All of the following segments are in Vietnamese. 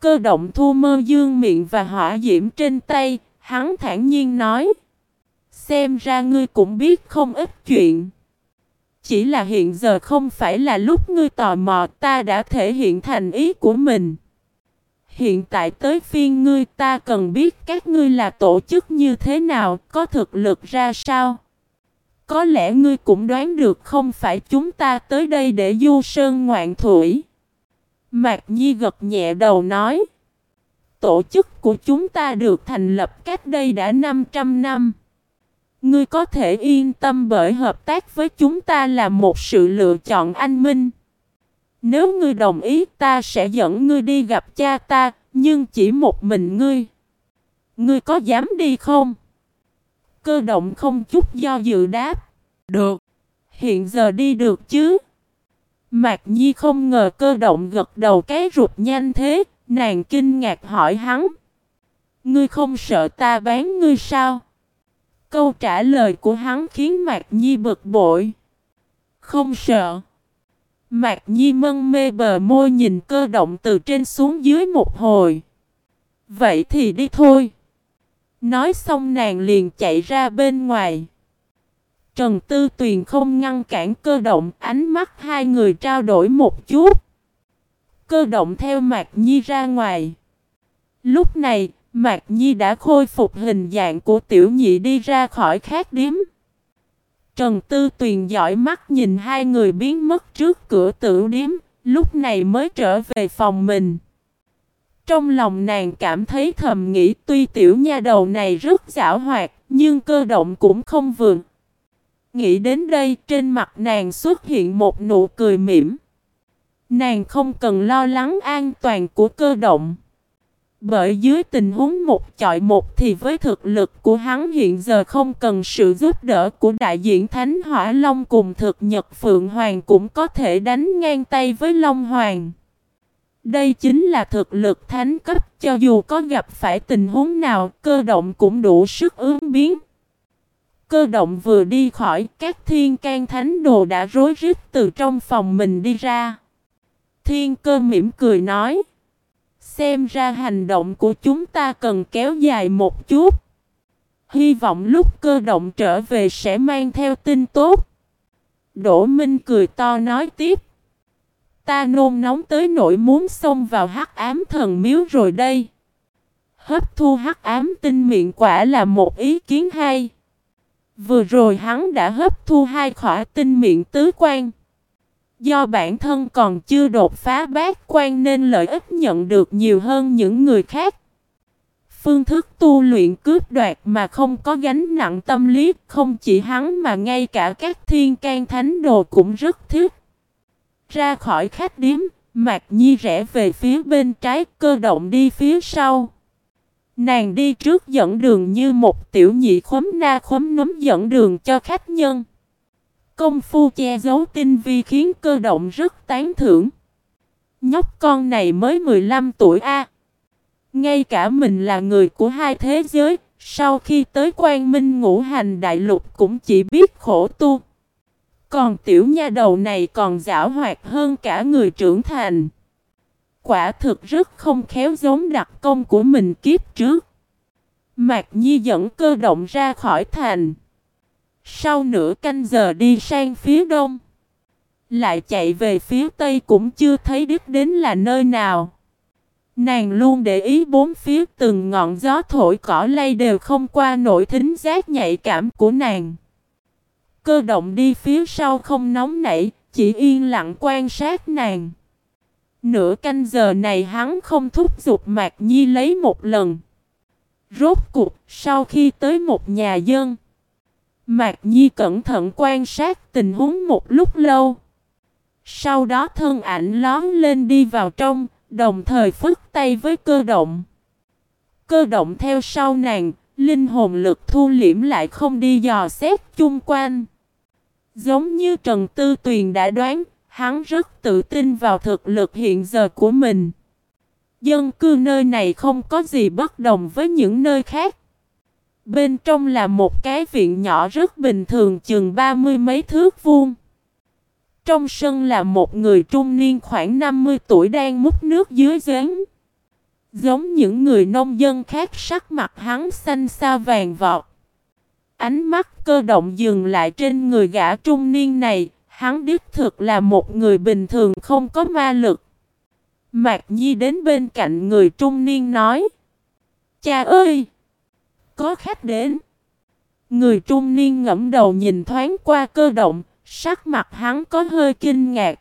Cơ động thu mơ dương miệng và hỏa diễm trên tay, hắn thản nhiên nói. Xem ra ngươi cũng biết không ít chuyện. Chỉ là hiện giờ không phải là lúc ngươi tò mò ta đã thể hiện thành ý của mình. Hiện tại tới phiên ngươi ta cần biết các ngươi là tổ chức như thế nào, có thực lực ra sao. Có lẽ ngươi cũng đoán được không phải chúng ta tới đây để du sơn ngoạn thủy. Mạc Nhi gật nhẹ đầu nói. Tổ chức của chúng ta được thành lập cách đây đã 500 năm. Ngươi có thể yên tâm bởi hợp tác với chúng ta là một sự lựa chọn anh minh. Nếu ngươi đồng ý ta sẽ dẫn ngươi đi gặp cha ta, nhưng chỉ một mình ngươi. Ngươi có dám đi không? Cơ động không chút do dự đáp. Được. Hiện giờ đi được chứ? Mạc Nhi không ngờ cơ động gật đầu cái rụt nhanh thế, nàng kinh ngạc hỏi hắn. Ngươi không sợ ta bán ngươi sao? Câu trả lời của hắn khiến Mạc Nhi bực bội. Không sợ. Mạc Nhi mân mê bờ môi nhìn cơ động từ trên xuống dưới một hồi. Vậy thì đi thôi. Nói xong nàng liền chạy ra bên ngoài. Trần Tư Tuyền không ngăn cản cơ động, ánh mắt hai người trao đổi một chút. Cơ động theo Mạc Nhi ra ngoài. Lúc này, Mạc Nhi đã khôi phục hình dạng của tiểu nhị đi ra khỏi khát điếm. Trần Tư Tuyền dõi mắt nhìn hai người biến mất trước cửa tử điếm, lúc này mới trở về phòng mình. Trong lòng nàng cảm thấy thầm nghĩ tuy tiểu nha đầu này rất giả hoạt, nhưng cơ động cũng không vượng. Nghĩ đến đây, trên mặt nàng xuất hiện một nụ cười mỉm. Nàng không cần lo lắng an toàn của cơ động. Bởi dưới tình huống một chọi một thì với thực lực của hắn hiện giờ không cần sự giúp đỡ của đại diện Thánh Hỏa Long cùng thực nhật Phượng Hoàng cũng có thể đánh ngang tay với Long Hoàng. Đây chính là thực lực thánh cấp, cho dù có gặp phải tình huống nào, cơ động cũng đủ sức ứng biến. Cơ động vừa đi khỏi, các thiên can thánh đồ đã rối rít từ trong phòng mình đi ra. Thiên cơ mỉm cười nói. Xem ra hành động của chúng ta cần kéo dài một chút. Hy vọng lúc cơ động trở về sẽ mang theo tin tốt. Đỗ Minh cười to nói tiếp. Ta nôn nóng tới nỗi muốn xông vào hắc ám thần miếu rồi đây. Hấp thu hắc ám tinh miệng quả là một ý kiến hay. Vừa rồi hắn đã hấp thu hai khỏa tinh miệng tứ quan. Do bản thân còn chưa đột phá bát quan nên lợi ích nhận được nhiều hơn những người khác. Phương thức tu luyện cướp đoạt mà không có gánh nặng tâm lý không chỉ hắn mà ngay cả các thiên can thánh đồ cũng rất thích. Ra khỏi khách điếm, Mạc Nhi rẽ về phía bên trái cơ động đi phía sau. Nàng đi trước dẫn đường như một tiểu nhị khóm na khóm núm dẫn đường cho khách nhân. Công phu che giấu tinh vi khiến cơ động rất tán thưởng. Nhóc con này mới 15 tuổi A. Ngay cả mình là người của hai thế giới, sau khi tới quan minh ngũ hành đại lục cũng chỉ biết khổ tu. Còn tiểu nha đầu này còn giảo hoạt hơn cả người trưởng thành. Quả thực rất không khéo giống đặc công của mình kiếp trước. Mạc Nhi dẫn cơ động ra khỏi thành. Sau nửa canh giờ đi sang phía đông. Lại chạy về phía tây cũng chưa thấy đích đến là nơi nào. Nàng luôn để ý bốn phía từng ngọn gió thổi cỏ lay đều không qua nổi thính giác nhạy cảm của nàng. Cơ động đi phía sau không nóng nảy, chỉ yên lặng quan sát nàng. Nửa canh giờ này hắn không thúc giục Mạc Nhi lấy một lần. Rốt cuộc, sau khi tới một nhà dân, Mạc Nhi cẩn thận quan sát tình huống một lúc lâu. Sau đó thân ảnh lón lên đi vào trong, đồng thời phức tay với cơ động. Cơ động theo sau nàng, linh hồn lực thu liễm lại không đi dò xét chung quanh. Giống như Trần Tư Tuyền đã đoán, hắn rất tự tin vào thực lực hiện giờ của mình. Dân cư nơi này không có gì bất đồng với những nơi khác. Bên trong là một cái viện nhỏ rất bình thường chừng ba mươi mấy thước vuông. Trong sân là một người trung niên khoảng 50 tuổi đang múc nước dưới giếng. Giống những người nông dân khác sắc mặt hắn xanh xa vàng vọt. Ánh mắt cơ động dừng lại trên người gã trung niên này, hắn đích thực là một người bình thường không có ma lực. Mạc Nhi đến bên cạnh người trung niên nói. Cha ơi! Có khách đến. Người trung niên ngẫm đầu nhìn thoáng qua cơ động, sắc mặt hắn có hơi kinh ngạc.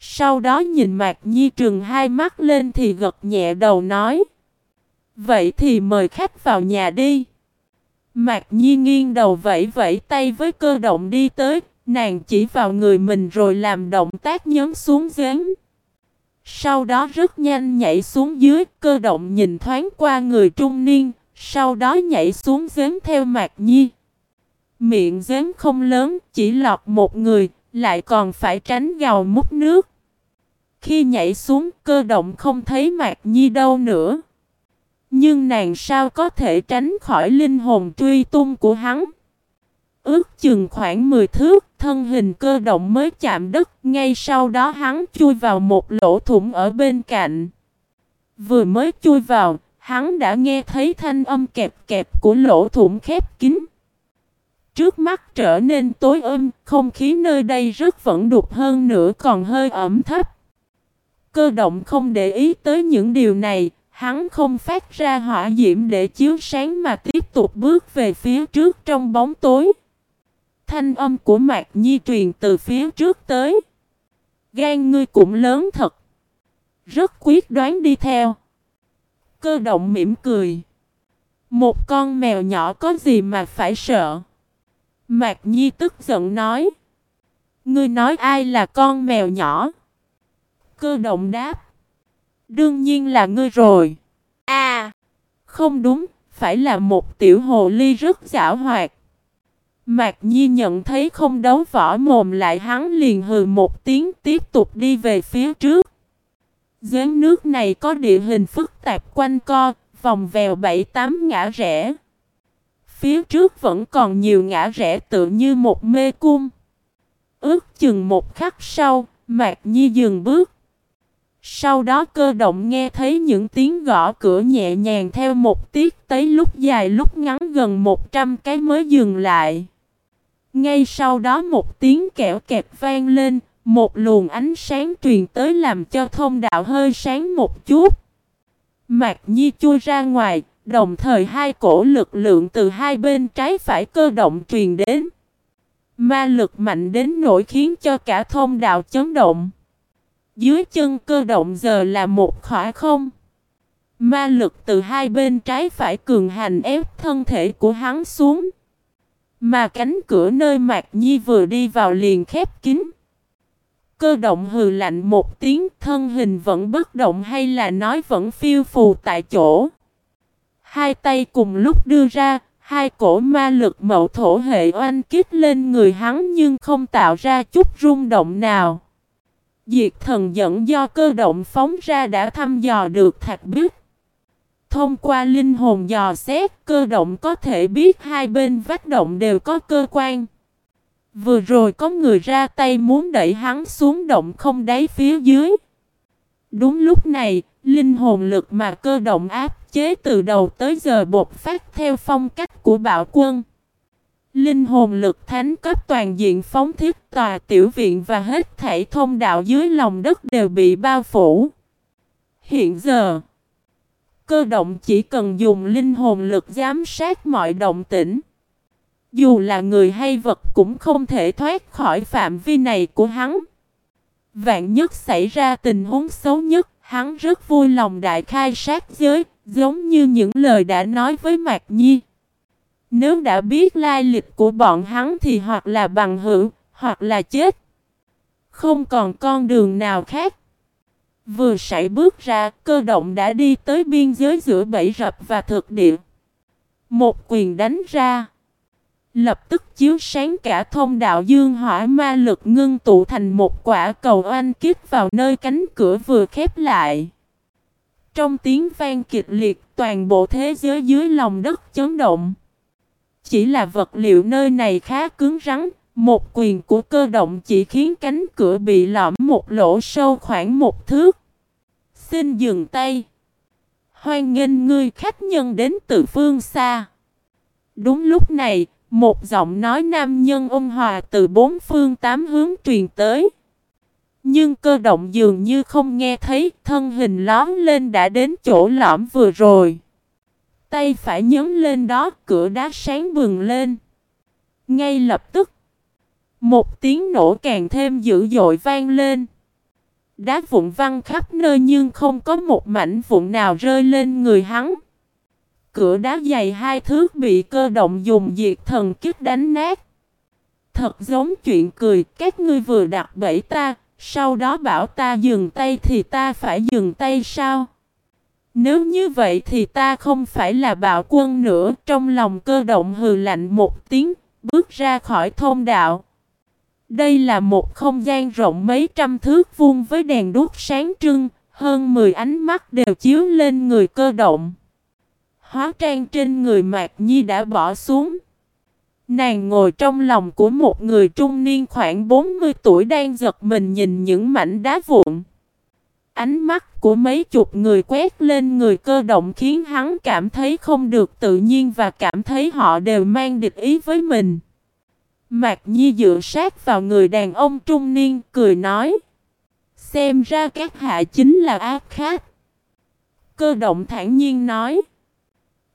Sau đó nhìn Mạc Nhi trừng hai mắt lên thì gật nhẹ đầu nói. Vậy thì mời khách vào nhà đi. Mạc Nhi nghiêng đầu vẫy vẫy tay với cơ động đi tới, nàng chỉ vào người mình rồi làm động tác nhấn xuống giếng. Sau đó rất nhanh nhảy xuống dưới, cơ động nhìn thoáng qua người trung niên, sau đó nhảy xuống giếng theo Mạc Nhi. Miệng giếng không lớn, chỉ lọt một người, lại còn phải tránh gào múc nước. Khi nhảy xuống, cơ động không thấy Mạc Nhi đâu nữa. Nhưng nàng sao có thể tránh khỏi linh hồn truy tung của hắn? Ước chừng khoảng 10 thước, thân hình cơ động mới chạm đất, ngay sau đó hắn chui vào một lỗ thủng ở bên cạnh. Vừa mới chui vào, hắn đã nghe thấy thanh âm kẹp kẹp của lỗ thủng khép kín. Trước mắt trở nên tối âm, không khí nơi đây rất vẫn đục hơn nữa còn hơi ẩm thấp. Cơ động không để ý tới những điều này, hắn không phát ra hỏa diễm để chiếu sáng mà tiếp tục bước về phía trước trong bóng tối. Thanh âm của Mạc Nhi truyền từ phía trước tới. Gan ngươi cũng lớn thật. Rất quyết đoán đi theo. Cơ động mỉm cười. Một con mèo nhỏ có gì mà phải sợ. Mạc Nhi tức giận nói. Ngươi nói ai là con mèo nhỏ? Cơ động đáp. Đương nhiên là ngươi rồi. À, không đúng, phải là một tiểu hồ ly rất giả hoạt. Mạc Nhi nhận thấy không đấu võ mồm lại hắn liền hừ một tiếng tiếp tục đi về phía trước. Giếng nước này có địa hình phức tạp quanh co, vòng vèo bảy tám ngã rẽ. Phía trước vẫn còn nhiều ngã rẽ tự như một mê cung. Ước chừng một khắc sau, Mạc Nhi dừng bước. Sau đó cơ động nghe thấy những tiếng gõ cửa nhẹ nhàng theo một tiết tới lúc dài lúc ngắn gần 100 cái mới dừng lại. Ngay sau đó một tiếng kẹo kẹt vang lên, một luồng ánh sáng truyền tới làm cho thông đạo hơi sáng một chút. Mạc Nhi chui ra ngoài, đồng thời hai cổ lực lượng từ hai bên trái phải cơ động truyền đến. Ma lực mạnh đến nỗi khiến cho cả thông đạo chấn động. Dưới chân cơ động giờ là một khỏa không. Ma lực từ hai bên trái phải cường hành ép thân thể của hắn xuống. Mà cánh cửa nơi Mạc Nhi vừa đi vào liền khép kín. Cơ động hừ lạnh một tiếng thân hình vẫn bất động hay là nói vẫn phiêu phù tại chỗ. Hai tay cùng lúc đưa ra, hai cổ ma lực mậu thổ hệ oanh kích lên người hắn nhưng không tạo ra chút rung động nào. Diệt thần dẫn do cơ động phóng ra đã thăm dò được thạch biết. Thông qua linh hồn dò xét, cơ động có thể biết hai bên vách động đều có cơ quan. Vừa rồi có người ra tay muốn đẩy hắn xuống động không đáy phía dưới. Đúng lúc này, linh hồn lực mà cơ động áp chế từ đầu tới giờ bột phát theo phong cách của bạo quân. Linh hồn lực thánh cấp toàn diện phóng thiết tòa tiểu viện và hết thảy thông đạo dưới lòng đất đều bị bao phủ. Hiện giờ, cơ động chỉ cần dùng linh hồn lực giám sát mọi động tĩnh. Dù là người hay vật cũng không thể thoát khỏi phạm vi này của hắn. Vạn nhất xảy ra tình huống xấu nhất, hắn rất vui lòng đại khai sát giới, giống như những lời đã nói với Mạc Nhi. Nếu đã biết lai lịch của bọn hắn thì hoặc là bằng hữu, hoặc là chết. Không còn con đường nào khác. Vừa sải bước ra, cơ động đã đi tới biên giới giữa bẫy rập và thực địa. Một quyền đánh ra. Lập tức chiếu sáng cả thông đạo dương hỏa ma lực ngưng tụ thành một quả cầu oanh kích vào nơi cánh cửa vừa khép lại. Trong tiếng vang kịch liệt toàn bộ thế giới dưới lòng đất chấn động. Chỉ là vật liệu nơi này khá cứng rắn, một quyền của cơ động chỉ khiến cánh cửa bị lõm một lỗ sâu khoảng một thước. Xin dừng tay. Hoan nghênh ngươi khách nhân đến từ phương xa. Đúng lúc này, một giọng nói nam nhân ôn hòa từ bốn phương tám hướng truyền tới. Nhưng cơ động dường như không nghe thấy, thân hình lón lên đã đến chỗ lõm vừa rồi. Tay phải nhấn lên đó, cửa đá sáng bừng lên. Ngay lập tức, một tiếng nổ càng thêm dữ dội vang lên. Đá vụn văng khắp nơi nhưng không có một mảnh vụn nào rơi lên người hắn. Cửa đá dày hai thước bị cơ động dùng diệt thần kích đánh nát. Thật giống chuyện cười, các ngươi vừa đặt bẫy ta, sau đó bảo ta dừng tay thì ta phải dừng tay sao? Nếu như vậy thì ta không phải là bạo quân nữa, trong lòng cơ động hừ lạnh một tiếng, bước ra khỏi thôn đạo. Đây là một không gian rộng mấy trăm thước vuông với đèn đuốc sáng trưng, hơn 10 ánh mắt đều chiếu lên người cơ động. Hóa trang trên người Mạc Nhi đã bỏ xuống. Nàng ngồi trong lòng của một người trung niên khoảng 40 tuổi đang giật mình nhìn những mảnh đá vụn. Ánh mắt của mấy chục người quét lên người cơ động khiến hắn cảm thấy không được tự nhiên và cảm thấy họ đều mang địch ý với mình. Mạc Nhi dựa sát vào người đàn ông trung niên cười nói. Xem ra các hạ chính là ác khác. Cơ động thản nhiên nói.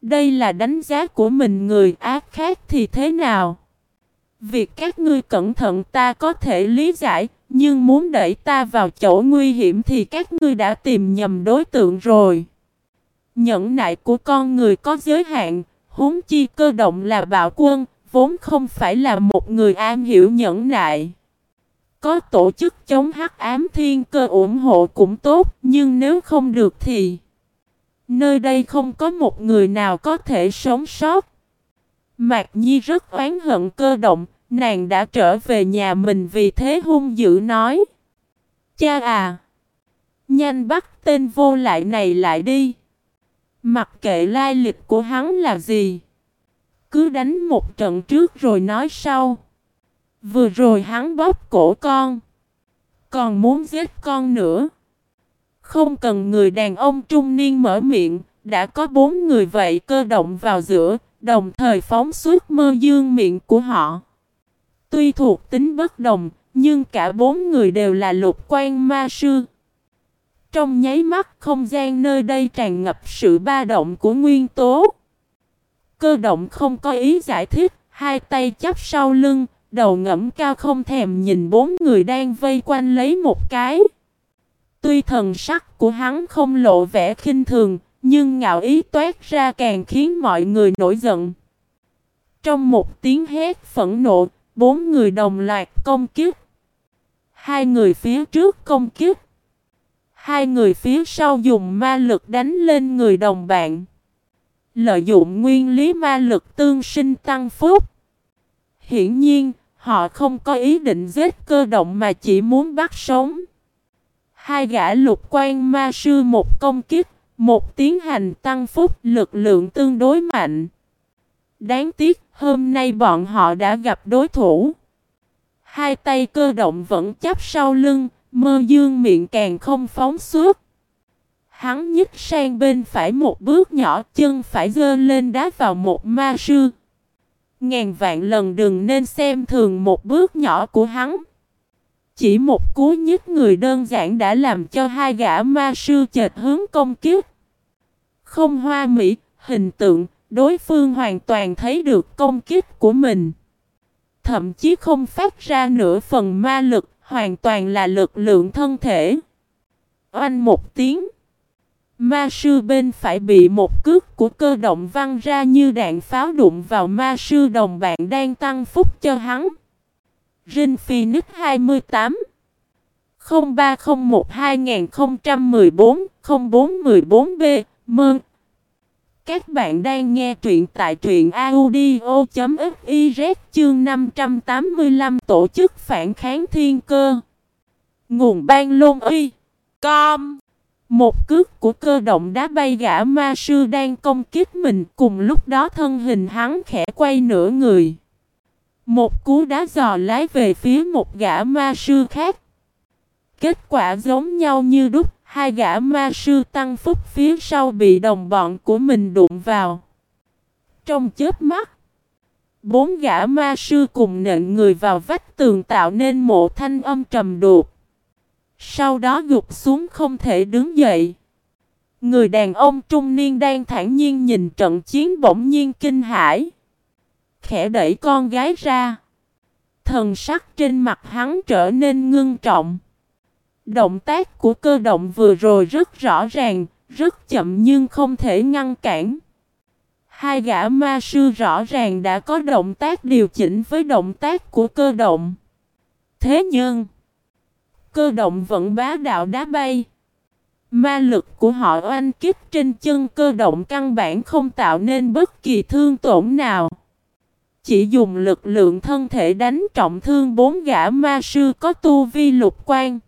Đây là đánh giá của mình người ác khác thì thế nào? Việc các ngươi cẩn thận ta có thể lý giải, nhưng muốn đẩy ta vào chỗ nguy hiểm thì các ngươi đã tìm nhầm đối tượng rồi. Nhẫn nại của con người có giới hạn, huống chi cơ động là bạo quân, vốn không phải là một người am hiểu nhẫn nại. Có tổ chức chống hắc ám thiên cơ ủng hộ cũng tốt, nhưng nếu không được thì nơi đây không có một người nào có thể sống sót. Mạc Nhi rất oán hận cơ động, nàng đã trở về nhà mình vì thế hung dữ nói. Cha à! Nhanh bắt tên vô lại này lại đi! Mặc kệ lai lịch của hắn là gì? Cứ đánh một trận trước rồi nói sau. Vừa rồi hắn bóp cổ con. Còn muốn giết con nữa. Không cần người đàn ông trung niên mở miệng, đã có bốn người vậy cơ động vào giữa, đồng thời phóng suốt mơ dương miệng của họ. Tuy thuộc tính bất đồng, nhưng cả bốn người đều là lục quan ma sư. Trong nháy mắt không gian nơi đây tràn ngập sự ba động của nguyên tố. Cơ động không có ý giải thích, hai tay chắp sau lưng, đầu ngẫm cao không thèm nhìn bốn người đang vây quanh lấy một cái. Tuy thần sắc của hắn không lộ vẻ khinh thường, nhưng ngạo ý toát ra càng khiến mọi người nổi giận. Trong một tiếng hét phẫn nộ, bốn người đồng loạt công kích. Hai người phía trước công kích. Hai người phía sau dùng ma lực đánh lên người đồng bạn. Lợi dụng nguyên lý ma lực tương sinh tăng phúc. Hiển nhiên, họ không có ý định giết cơ động mà chỉ muốn bắt sống. Hai gã lục quan ma sư một công kích, một tiến hành tăng phúc lực lượng tương đối mạnh. Đáng tiếc, hôm nay bọn họ đã gặp đối thủ. Hai tay cơ động vẫn chắp sau lưng, mơ dương miệng càng không phóng suốt. Hắn nhích sang bên phải một bước nhỏ, chân phải dơ lên đá vào một ma sư. Ngàn vạn lần đừng nên xem thường một bước nhỏ của hắn. Chỉ một cú nhích người đơn giản đã làm cho hai gã ma sư chệt hướng công kiếp. Không hoa mỹ, hình tượng, đối phương hoàn toàn thấy được công kích của mình. Thậm chí không phát ra nửa phần ma lực, hoàn toàn là lực lượng thân thể. Oanh một tiếng. Ma sư bên phải bị một cước của cơ động văng ra như đạn pháo đụng vào ma sư đồng bạn đang tăng phúc cho hắn. Rin Phoenix 28 0301 2014 0414B Mơn. Các bạn đang nghe truyện tại truyện audio.fiz chương 585 tổ chức phản kháng thiên cơ. Nguồn ban lôn uy Com. Một cước của cơ động đá bay gã ma sư đang công kích mình cùng lúc đó thân hình hắn khẽ quay nửa người một cú đá giò lái về phía một gã ma sư khác. Kết quả giống nhau như đúc, Hai gã ma sư tăng phúc phía sau bị đồng bọn của mình đụng vào. Trong chớp mắt, bốn gã ma sư cùng nện người vào vách tường tạo nên một thanh âm trầm đột. Sau đó gục xuống không thể đứng dậy. Người đàn ông trung niên đang thản nhiên nhìn trận chiến bỗng nhiên kinh hãi. Khẽ đẩy con gái ra. Thần sắc trên mặt hắn trở nên ngưng trọng. Động tác của cơ động vừa rồi rất rõ ràng, rất chậm nhưng không thể ngăn cản. Hai gã ma sư rõ ràng đã có động tác điều chỉnh với động tác của cơ động. Thế nhưng, cơ động vẫn bá đạo đá bay. Ma lực của họ oanh kích trên chân cơ động căn bản không tạo nên bất kỳ thương tổn nào. Chỉ dùng lực lượng thân thể đánh trọng thương bốn gã ma sư có tu vi lục quan.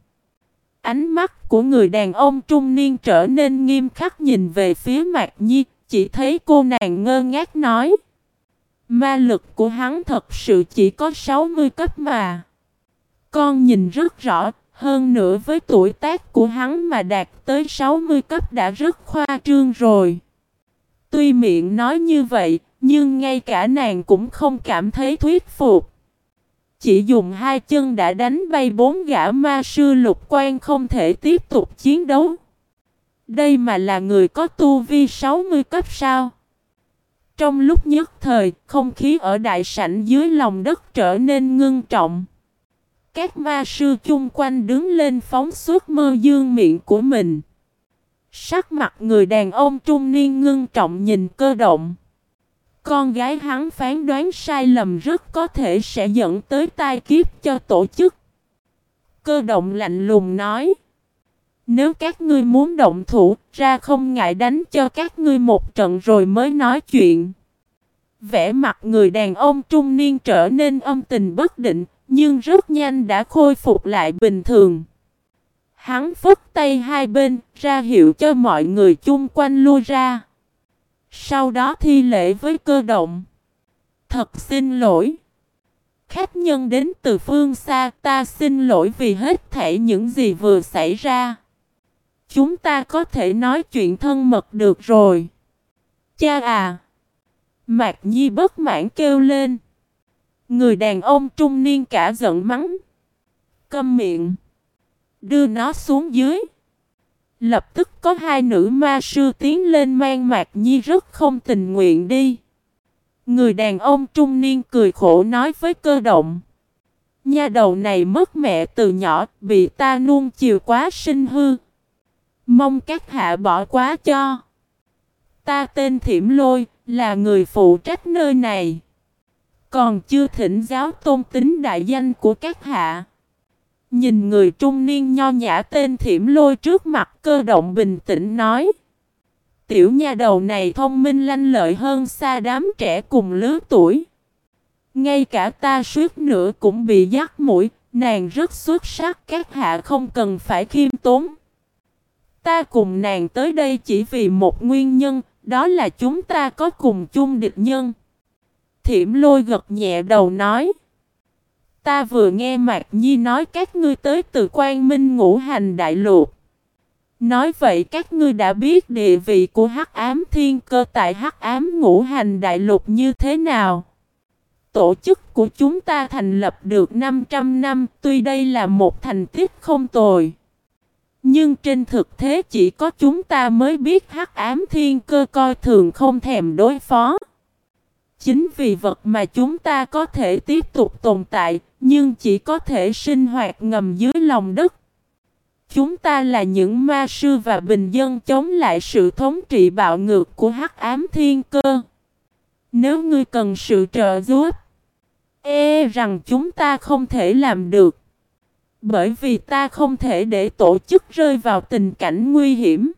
Ánh mắt của người đàn ông trung niên trở nên nghiêm khắc nhìn về phía Mạc Nhi, chỉ thấy cô nàng ngơ ngác nói. Ma lực của hắn thật sự chỉ có 60 cấp mà. Con nhìn rất rõ, hơn nữa với tuổi tác của hắn mà đạt tới 60 cấp đã rất khoa trương rồi. Tuy miệng nói như vậy, nhưng ngay cả nàng cũng không cảm thấy thuyết phục. Chỉ dùng hai chân đã đánh bay bốn gã ma sư lục quan không thể tiếp tục chiến đấu. Đây mà là người có tu vi 60 cấp sao? Trong lúc nhất thời, không khí ở đại sảnh dưới lòng đất trở nên ngưng trọng. Các ma sư chung quanh đứng lên phóng suốt mơ dương miệng của mình. Sắc mặt người đàn ông trung niên ngưng trọng nhìn cơ động. Con gái hắn phán đoán sai lầm rất có thể sẽ dẫn tới tai kiếp cho tổ chức. Cơ động lạnh lùng nói. Nếu các ngươi muốn động thủ, ra không ngại đánh cho các ngươi một trận rồi mới nói chuyện. Vẻ mặt người đàn ông trung niên trở nên âm tình bất định, nhưng rất nhanh đã khôi phục lại bình thường. Hắn phất tay hai bên, ra hiệu cho mọi người chung quanh lui ra. Sau đó thi lễ với cơ động. Thật xin lỗi. Khách nhân đến từ phương xa ta xin lỗi vì hết thảy những gì vừa xảy ra. Chúng ta có thể nói chuyện thân mật được rồi. Cha à! Mạc Nhi bất mãn kêu lên. Người đàn ông trung niên cả giận mắng. Câm miệng. Đưa nó xuống dưới. Lập tức có hai nữ ma sư tiến lên mang Mạc Nhi rất không tình nguyện đi. Người đàn ông trung niên cười khổ nói với cơ động. Nha đầu này mất mẹ từ nhỏ, bị ta nuông chiều quá sinh hư. Mong các hạ bỏ quá cho. Ta tên Thiểm Lôi, là người phụ trách nơi này. Còn chưa thỉnh giáo tôn tính đại danh của các hạ. Nhìn người trung niên nho nhã tên thiểm lôi trước mặt cơ động bình tĩnh nói. Tiểu nha đầu này thông minh lanh lợi hơn xa đám trẻ cùng lứa tuổi. Ngay cả ta suýt nữa cũng bị dắt mũi, nàng rất xuất sắc các hạ không cần phải khiêm tốn. Ta cùng nàng tới đây chỉ vì một nguyên nhân, đó là chúng ta có cùng chung địch nhân. Thiểm lôi gật nhẹ đầu nói. Ta vừa nghe Mạc Nhi nói các ngươi tới từ quan minh ngũ hành đại lục. Nói vậy các ngươi đã biết địa vị của hắc ám thiên cơ tại hắc ám ngũ hành đại lục như thế nào. Tổ chức của chúng ta thành lập được 500 năm, tuy đây là một thành tích không tồi. Nhưng trên thực thế chỉ có chúng ta mới biết hắc ám thiên cơ coi thường không thèm đối phó. Chính vì vật mà chúng ta có thể tiếp tục tồn tại, nhưng chỉ có thể sinh hoạt ngầm dưới lòng đất. Chúng ta là những ma sư và bình dân chống lại sự thống trị bạo ngược của hắc ám thiên cơ. Nếu ngươi cần sự trợ giúp, e rằng chúng ta không thể làm được. Bởi vì ta không thể để tổ chức rơi vào tình cảnh nguy hiểm.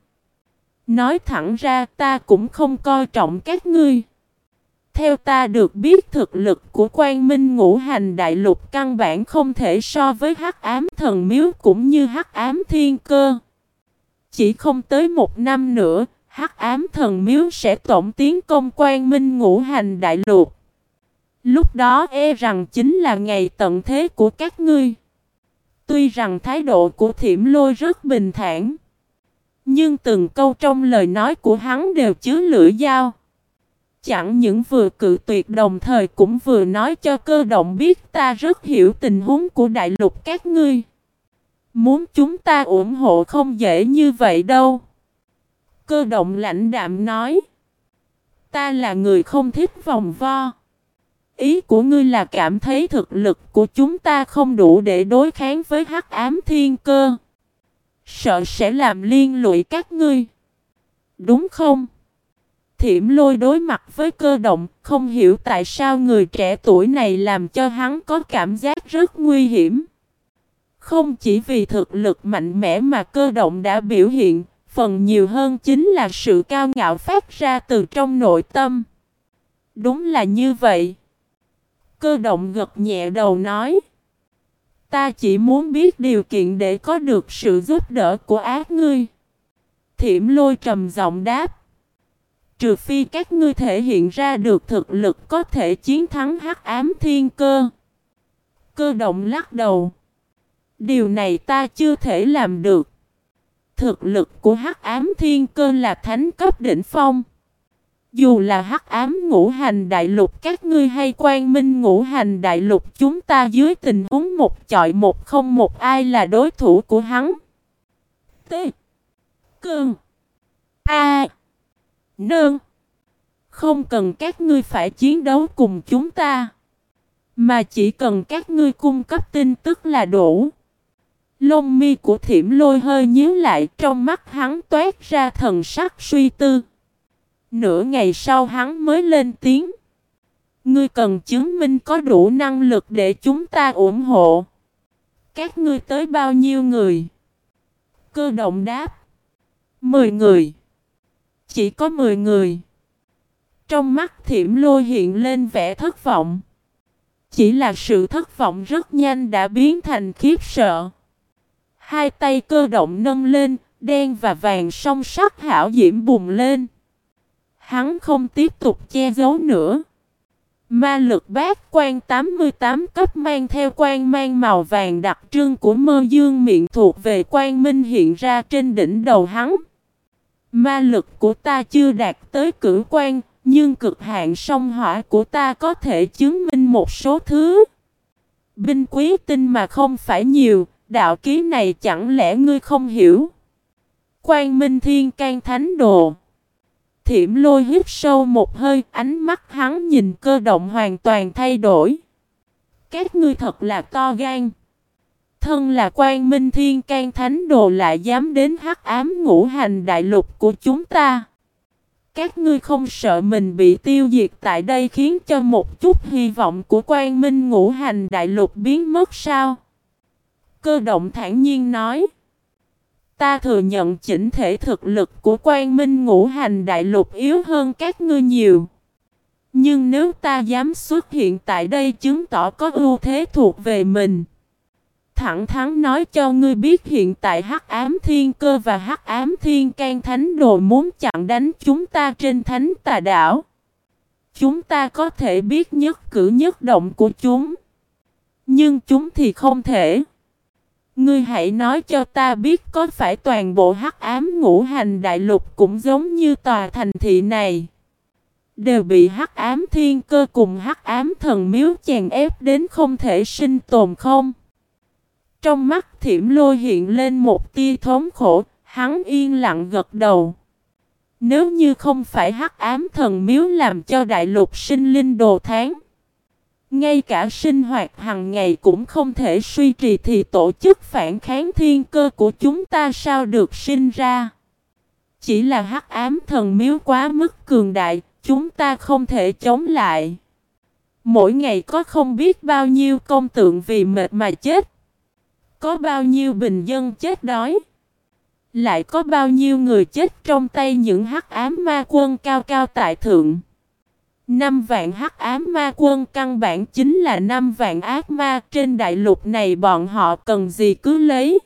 Nói thẳng ra ta cũng không coi trọng các ngươi. Theo ta được biết thực lực của quan minh ngũ hành đại lục căn bản không thể so với hắc ám thần miếu cũng như hắc ám thiên cơ. Chỉ không tới một năm nữa, hắc ám thần miếu sẽ tổng tiến công quan minh ngũ hành đại lục. Lúc đó e rằng chính là ngày tận thế của các ngươi. Tuy rằng thái độ của thiểm lôi rất bình thản. Nhưng từng câu trong lời nói của hắn đều chứa lửa dao. Chẳng những vừa cự tuyệt đồng thời cũng vừa nói cho cơ động biết ta rất hiểu tình huống của đại lục các ngươi. Muốn chúng ta ủng hộ không dễ như vậy đâu. Cơ động lãnh đạm nói. Ta là người không thích vòng vo. Ý của ngươi là cảm thấy thực lực của chúng ta không đủ để đối kháng với hắc ám thiên cơ. Sợ sẽ làm liên lụy các ngươi. Đúng không? Thiểm lôi đối mặt với cơ động, không hiểu tại sao người trẻ tuổi này làm cho hắn có cảm giác rất nguy hiểm. Không chỉ vì thực lực mạnh mẽ mà cơ động đã biểu hiện, phần nhiều hơn chính là sự cao ngạo phát ra từ trong nội tâm. Đúng là như vậy. Cơ động gật nhẹ đầu nói. Ta chỉ muốn biết điều kiện để có được sự giúp đỡ của ác ngươi. Thiểm lôi trầm giọng đáp. Trừ phi các ngươi thể hiện ra được thực lực có thể chiến thắng hắc ám thiên cơ. Cơ động lắc đầu. Điều này ta chưa thể làm được. Thực lực của hắc ám thiên cơ là thánh cấp đỉnh phong. Dù là hắc ám ngũ hành đại lục, các ngươi hay quan minh ngũ hành đại lục, chúng ta dưới tình huống một chọi một không một ai là đối thủ của hắn. T. Cường. A. Nương. Không cần các ngươi phải chiến đấu cùng chúng ta. Mà chỉ cần các ngươi cung cấp tin tức là đủ. Lông mi của thiểm lôi hơi nhíu lại, trong mắt hắn toát ra thần sắc suy tư. Nửa ngày sau hắn mới lên tiếng. Ngươi cần chứng minh có đủ năng lực để chúng ta ủng hộ. Các ngươi tới bao nhiêu người? Cơ động đáp. Mười người. Chỉ có mười người. Trong mắt thiểm lôi hiện lên vẻ thất vọng. Chỉ là sự thất vọng rất nhanh đã biến thành khiếp sợ. Hai tay cơ động nâng lên, đen và vàng song sắc hảo diễm bùng lên. Hắn không tiếp tục che giấu nữa. Ma lực bát quan 88 cấp mang theo quan mang màu vàng đặc trưng của mơ dương miệng thuộc về quan minh hiện ra trên đỉnh đầu hắn. Ma lực của ta chưa đạt tới cử quan, nhưng cực hạn sông hỏa của ta có thể chứng minh một số thứ. Binh quý tinh mà không phải nhiều, đạo ký này chẳng lẽ ngươi không hiểu? Quan Minh Thiên can Thánh Đồ Thiểm lôi hít sâu một hơi, ánh mắt hắn nhìn cơ động hoàn toàn thay đổi. Các ngươi thật là to gan. Thân là quan minh thiên can thánh đồ lại dám đến hắc ám ngũ hành đại lục của chúng ta. Các ngươi không sợ mình bị tiêu diệt tại đây khiến cho một chút hy vọng của quan minh ngũ hành đại lục biến mất sao? Cơ động thản nhiên nói. Ta thừa nhận chỉnh thể thực lực của quan minh ngũ hành đại lục yếu hơn các ngươi nhiều. Nhưng nếu ta dám xuất hiện tại đây chứng tỏ có ưu thế thuộc về mình. Thẳng thắn nói cho ngươi biết hiện tại hắc ám thiên cơ và hắc ám thiên can thánh đồ muốn chặn đánh chúng ta trên thánh tà đảo. Chúng ta có thể biết nhất cử nhất động của chúng. Nhưng chúng thì không thể. Ngươi hãy nói cho ta biết có phải toàn bộ hắc ám ngũ hành đại lục cũng giống như tòa thành thị này. Đều bị hắc ám thiên cơ cùng hắc ám thần miếu chèn ép đến không thể sinh tồn không? Trong mắt thiểm lôi hiện lên một tia thống khổ, hắn yên lặng gật đầu. Nếu như không phải hắc ám thần miếu làm cho đại lục sinh linh đồ tháng ngay cả sinh hoạt hàng ngày cũng không thể suy trì thì tổ chức phản kháng thiên cơ của chúng ta sao được sinh ra. Chỉ là hắc ám thần miếu quá mức cường đại, chúng ta không thể chống lại. Mỗi ngày có không biết bao nhiêu công tượng vì mệt mà chết. Có bao nhiêu bình dân chết đói. Lại có bao nhiêu người chết trong tay những hắc ám ma quân cao cao tại thượng. Năm vạn hắc ám ma quân căn bản chính là năm vạn ác ma trên đại lục này bọn họ cần gì cứ lấy.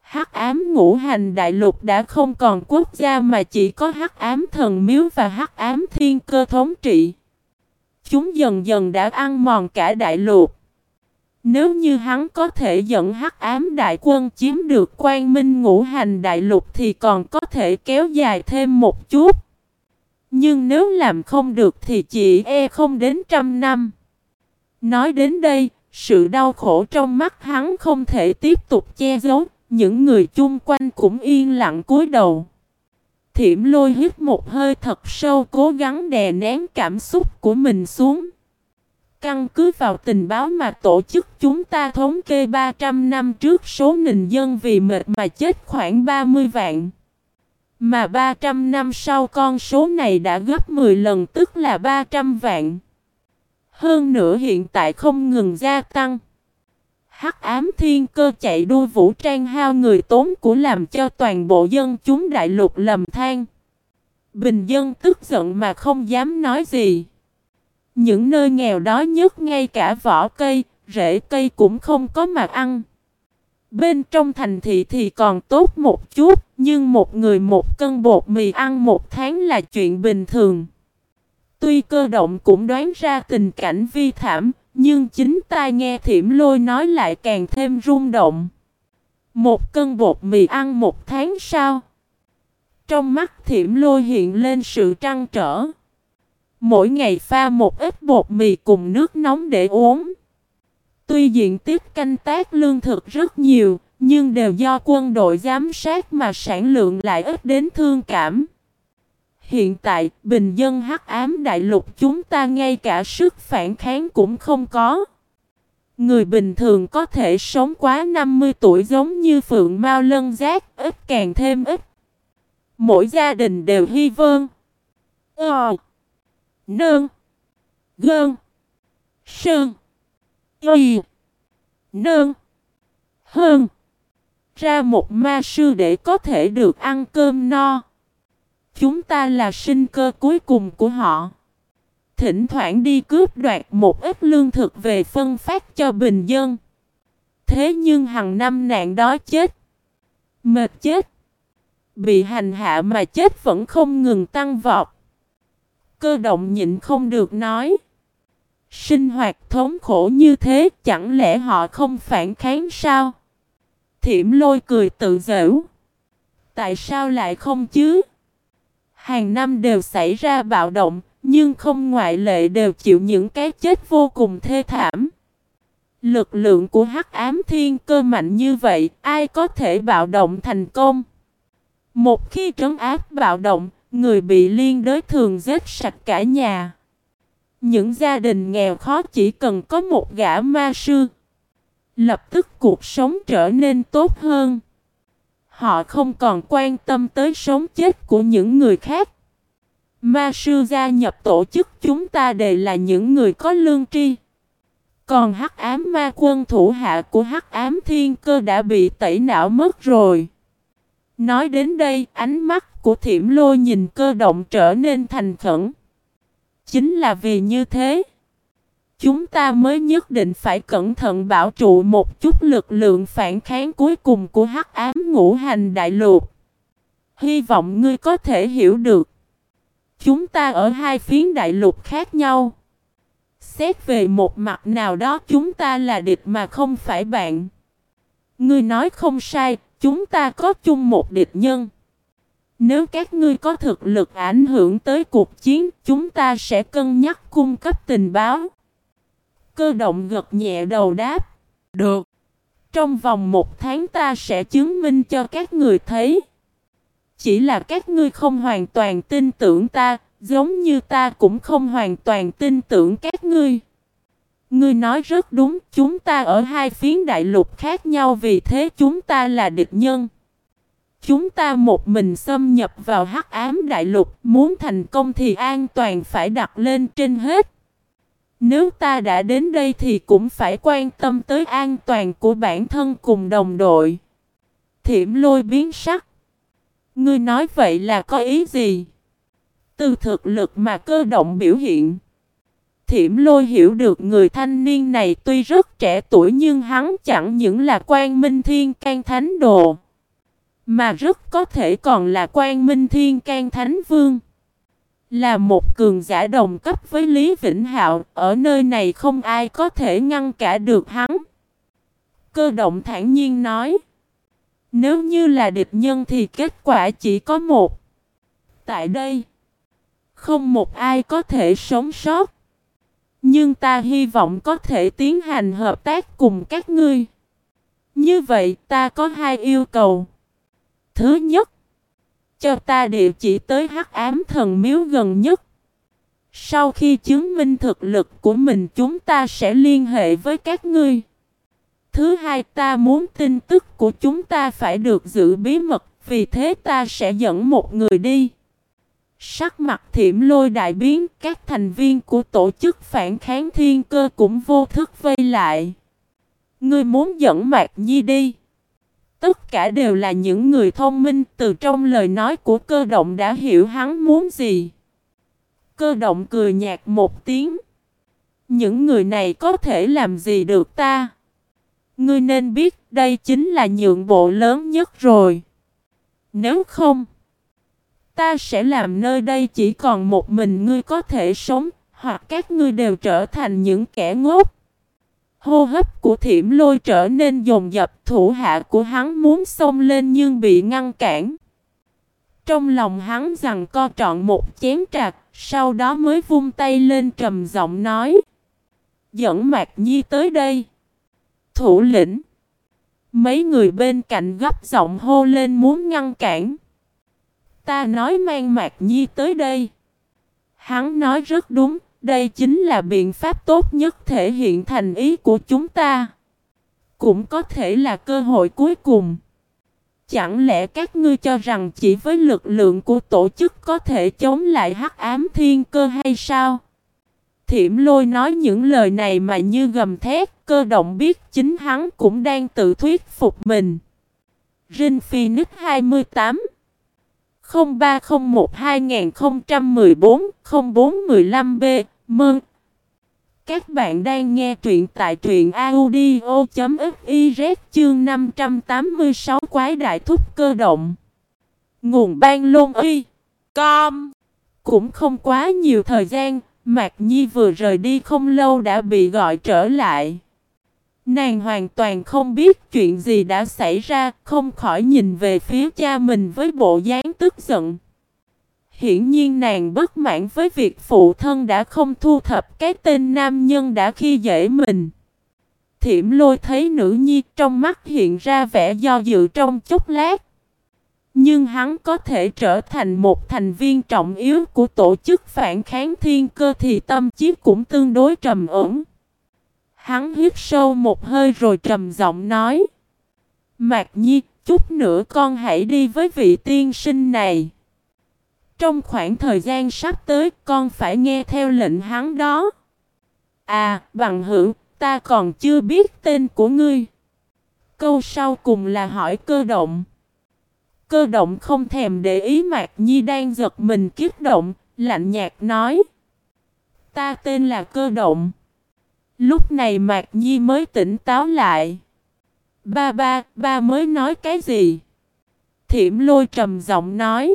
Hắc ám ngũ hành đại lục đã không còn quốc gia mà chỉ có hắc ám thần miếu và hắc ám thiên cơ thống trị. Chúng dần dần đã ăn mòn cả đại lục. Nếu như hắn có thể dẫn hắc ám đại quân chiếm được quan minh ngũ hành đại lục thì còn có thể kéo dài thêm một chút. Nhưng nếu làm không được thì chỉ e không đến trăm năm. Nói đến đây, sự đau khổ trong mắt hắn không thể tiếp tục che giấu, những người chung quanh cũng yên lặng cúi đầu. Thiểm lôi hít một hơi thật sâu cố gắng đè nén cảm xúc của mình xuống. Căn cứ vào tình báo mà tổ chức chúng ta thống kê 300 năm trước, số nình dân vì mệt mà chết khoảng 30 vạn. Mà 300 năm sau, con số này đã gấp 10 lần, tức là 300 vạn. Hơn nữa, hiện tại không ngừng gia tăng. Hắc ám thiên cơ chạy đua vũ trang hao người tốn của làm cho toàn bộ dân chúng đại lục lầm than. Bình dân tức giận mà không dám nói gì. Những nơi nghèo đó nhất ngay cả vỏ cây, rễ cây cũng không có mà ăn. Bên trong thành thị thì còn tốt một chút, nhưng một người một cân bột mì ăn một tháng là chuyện bình thường. Tuy cơ động cũng đoán ra tình cảnh vi thảm, nhưng chính tai nghe thiểm lôi nói lại càng thêm rung động. Một cân bột mì ăn một tháng sau. Trong mắt thiểm lôi hiện lên sự trăn trở. Mỗi ngày pha một ít bột mì cùng nước nóng để uống. Tuy diện tích canh tác lương thực rất nhiều, nhưng đều do quân đội giám sát mà sản lượng lại ít đến thương cảm. Hiện tại, bình dân hắc ám đại lục chúng ta ngay cả sức phản kháng cũng không có. Người bình thường có thể sống quá 50 tuổi giống như Phượng Mao Lân Giác, ít càng thêm ít. Mỗi gia đình đều hy vơn. Ờ. Nơn. Gơn. Sơn. Y. Nơn. Hơn. Ra một ma sư để có thể được ăn cơm no. Chúng ta là sinh cơ cuối cùng của họ. Thỉnh thoảng đi cướp đoạt một ít lương thực về phân phát cho bình dân. Thế nhưng hàng năm nạn đó chết. Mệt chết. Bị hành hạ mà chết vẫn không ngừng tăng vọt. Cơ động nhịn không được nói. Sinh hoạt thống khổ như thế chẳng lẽ họ không phản kháng sao? Thiểm lôi cười tự giễu. Tại sao lại không chứ? Hàng năm đều xảy ra bạo động, nhưng không ngoại lệ đều chịu những cái chết vô cùng thê thảm. Lực lượng của hắc ám thiên cơ mạnh như vậy, ai có thể bạo động thành công? Một khi trấn áp bạo động, người bị liên đới thường giết sạch cả nhà. Những gia đình nghèo khó chỉ cần có một gã ma sư. Lập tức cuộc sống trở nên tốt hơn. Họ không còn quan tâm tới sống chết của những người khác. Ma sư gia nhập tổ chức chúng ta đều là những người có lương tri. Còn hắc ám ma quân thủ hạ của hắc ám thiên cơ đã bị tẩy não mất rồi. Nói đến đây, ánh mắt của thiểm lôi nhìn cơ động trở nên thành khẩn. Chính là vì như thế, chúng ta mới nhất định phải cẩn thận bảo trụ một chút lực lượng phản kháng cuối cùng của hắc ám ngũ hành đại lục. Hy vọng ngươi có thể hiểu được. Chúng ta ở hai phiến đại lục khác nhau. Xét về một mặt nào đó chúng ta là địch mà không phải bạn. Ngươi nói không sai, chúng ta có chung một địch nhân. Nếu các ngươi có thực lực ảnh hưởng tới cuộc chiến, chúng ta sẽ cân nhắc cung cấp tình báo. Cơ động gật nhẹ đầu đáp. Được. Trong vòng một tháng ta sẽ chứng minh cho các người thấy. Chỉ là các ngươi không hoàn toàn tin tưởng ta, giống như ta cũng không hoàn toàn tin tưởng các ngươi. Ngươi nói rất đúng, chúng ta ở hai phiến đại lục khác nhau vì thế chúng ta là địch nhân. Chúng ta một mình xâm nhập vào hắc ám đại lục, muốn thành công thì an toàn phải đặt lên trên hết. Nếu ta đã đến đây thì cũng phải quan tâm tới an toàn của bản thân cùng đồng đội. Thiểm lôi biến sắc. Ngươi nói vậy là có ý gì? Từ thực lực mà cơ động biểu hiện. Thiểm lôi hiểu được người thanh niên này tuy rất trẻ tuổi nhưng hắn chẳng những là quan minh thiên can thánh đồ. Mà rất có thể còn là quan minh thiên can thánh vương. Là một cường giả đồng cấp với Lý Vĩnh Hạo, ở nơi này không ai có thể ngăn cả được hắn. Cơ động thản nhiên nói. Nếu như là địch nhân thì kết quả chỉ có một. Tại đây, không một ai có thể sống sót. Nhưng ta hy vọng có thể tiến hành hợp tác cùng các ngươi. Như vậy ta có hai yêu cầu. Thứ nhất, cho ta địa chỉ tới hắc ám thần miếu gần nhất. Sau khi chứng minh thực lực của mình chúng ta sẽ liên hệ với các ngươi. Thứ hai ta muốn tin tức của chúng ta phải được giữ bí mật, vì thế ta sẽ dẫn một người đi. Sắc mặt thiểm lôi đại biến, các thành viên của tổ chức phản kháng thiên cơ cũng vô thức vây lại. Ngươi muốn dẫn Mạc Nhi đi. Tất cả đều là những người thông minh từ trong lời nói của cơ động đã hiểu hắn muốn gì. Cơ động cười nhạt một tiếng. Những người này có thể làm gì được ta? Ngươi nên biết đây chính là nhượng bộ lớn nhất rồi. Nếu không, ta sẽ làm nơi đây chỉ còn một mình ngươi có thể sống, hoặc các ngươi đều trở thành những kẻ ngốc. Hô hấp của thiểm lôi trở nên dồn dập thủ hạ của hắn muốn xông lên nhưng bị ngăn cản. Trong lòng hắn rằng co trọn một chén trạc, sau đó mới vung tay lên trầm giọng nói. Dẫn Mạc Nhi tới đây. Thủ lĩnh. Mấy người bên cạnh gấp giọng hô lên muốn ngăn cản. Ta nói mang Mạc Nhi tới đây. Hắn nói rất đúng, đây chính là biện pháp tốt nhất thể hiện thành ý của chúng ta. Cũng có thể là cơ hội cuối cùng. Chẳng lẽ các ngươi cho rằng chỉ với lực lượng của tổ chức có thể chống lại hắc ám thiên cơ hay sao? Thiểm lôi nói những lời này mà như gầm thét, cơ động biết chính hắn cũng đang tự thuyết phục mình. Rin Phoenix 28 0301 2014 0415B Mơn Các bạn đang nghe truyện tại truyện audio.fiz chương 586 Quái Đại Thúc Cơ Động. Nguồn ban lôn y. Com. Cũng không quá nhiều thời gian, Mạc Nhi vừa rời đi không lâu đã bị gọi trở lại. Nàng hoàn toàn không biết chuyện gì đã xảy ra, không khỏi nhìn về phía cha mình với bộ dáng tức giận. Hiển nhiên nàng bất mãn với việc phụ thân đã không thu thập cái tên nam nhân đã khi dễ mình. Thiểm lôi thấy nữ nhi trong mắt hiện ra vẻ do dự trong chốc lát. Nhưng hắn có thể trở thành một thành viên trọng yếu của tổ chức phản kháng thiên cơ thì tâm trí cũng tương đối trầm ổn. Hắn hít sâu một hơi rồi trầm giọng nói. Mạc Nhi, chút nữa con hãy đi với vị tiên sinh này. Trong khoảng thời gian sắp tới con phải nghe theo lệnh hắn đó. À, bằng hữu, ta còn chưa biết tên của ngươi. Câu sau cùng là hỏi cơ động. Cơ động không thèm để ý Mạc Nhi đang giật mình kiếp động, lạnh nhạt nói. Ta tên là cơ động. Lúc này Mạc Nhi mới tỉnh táo lại. Ba ba, ba mới nói cái gì? Thiểm lôi trầm giọng nói.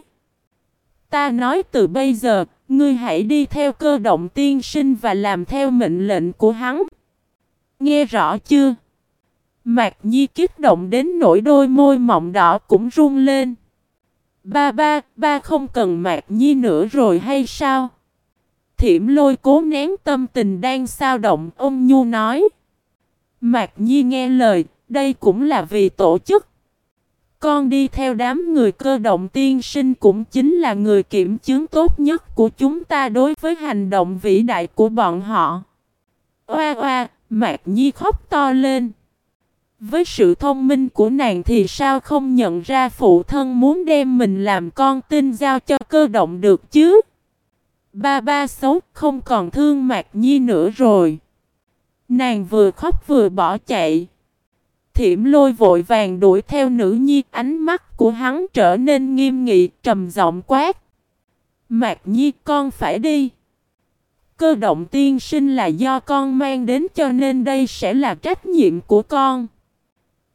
Ta nói từ bây giờ, ngươi hãy đi theo cơ động tiên sinh và làm theo mệnh lệnh của hắn. Nghe rõ chưa? Mạc Nhi kích động đến nỗi đôi môi mọng đỏ cũng run lên. Ba ba, ba không cần Mạc Nhi nữa rồi hay sao? Thiểm lôi cố nén tâm tình đang sao động, ông Nhu nói. Mạc Nhi nghe lời, đây cũng là vì tổ chức. Con đi theo đám người cơ động tiên sinh cũng chính là người kiểm chứng tốt nhất của chúng ta đối với hành động vĩ đại của bọn họ. Oa oa, Mạc Nhi khóc to lên. Với sự thông minh của nàng thì sao không nhận ra phụ thân muốn đem mình làm con tin giao cho cơ động được chứ? Ba ba xấu không còn thương Mạc Nhi nữa rồi. Nàng vừa khóc vừa bỏ chạy. Thiểm lôi vội vàng đuổi theo nữ nhi ánh mắt của hắn trở nên nghiêm nghị trầm giọng quát. Mạc Nhi con phải đi. Cơ động tiên sinh là do con mang đến cho nên đây sẽ là trách nhiệm của con.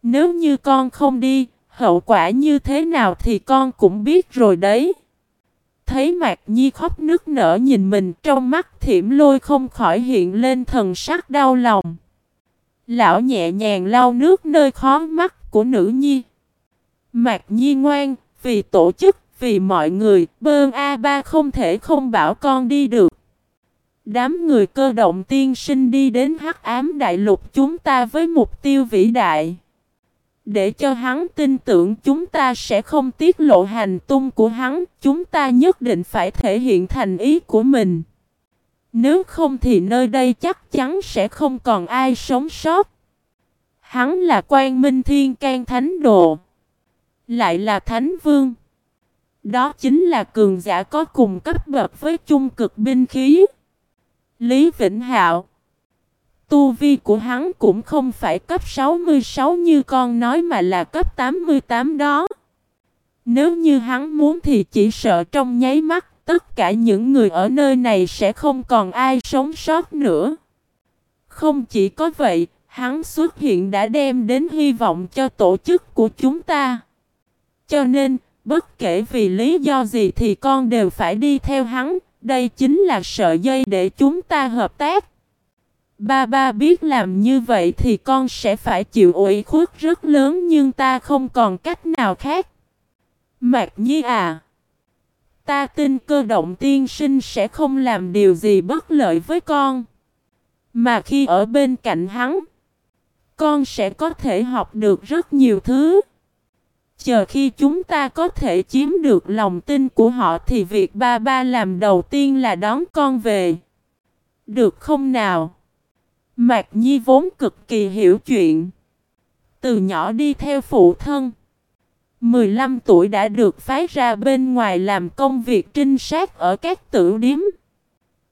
Nếu như con không đi, hậu quả như thế nào thì con cũng biết rồi đấy. Thấy Mạc Nhi khóc nức nở nhìn mình trong mắt thiểm lôi không khỏi hiện lên thần sắc đau lòng. Lão nhẹ nhàng lau nước nơi khó mắt của nữ nhi. Mạc nhi ngoan, vì tổ chức, vì mọi người, bơn A3 không thể không bảo con đi được. Đám người cơ động tiên sinh đi đến hắc ám đại lục chúng ta với mục tiêu vĩ đại. Để cho hắn tin tưởng chúng ta sẽ không tiết lộ hành tung của hắn, chúng ta nhất định phải thể hiện thành ý của mình. Nếu không thì nơi đây chắc chắn sẽ không còn ai sống sót. Hắn là quan minh thiên can thánh đồ. Lại là thánh vương. Đó chính là cường giả có cùng cấp bậc với chung cực binh khí. Lý Vĩnh Hạo Tu vi của hắn cũng không phải cấp 66 như con nói mà là cấp 88 đó. Nếu như hắn muốn thì chỉ sợ trong nháy mắt tất cả những người ở nơi này sẽ không còn ai sống sót nữa. Không chỉ có vậy, hắn xuất hiện đã đem đến hy vọng cho tổ chức của chúng ta. Cho nên, bất kể vì lý do gì thì con đều phải đi theo hắn, đây chính là sợi dây để chúng ta hợp tác. Ba ba biết làm như vậy thì con sẽ phải chịu ủy khuất rất lớn nhưng ta không còn cách nào khác. Mạc Nhi à! Ta tin cơ động tiên sinh sẽ không làm điều gì bất lợi với con. Mà khi ở bên cạnh hắn, con sẽ có thể học được rất nhiều thứ. Chờ khi chúng ta có thể chiếm được lòng tin của họ thì việc ba ba làm đầu tiên là đón con về. Được không nào? Mạc Nhi vốn cực kỳ hiểu chuyện. Từ nhỏ đi theo phụ thân. 15 tuổi đã được phái ra bên ngoài làm công việc trinh sát ở các tử điếm.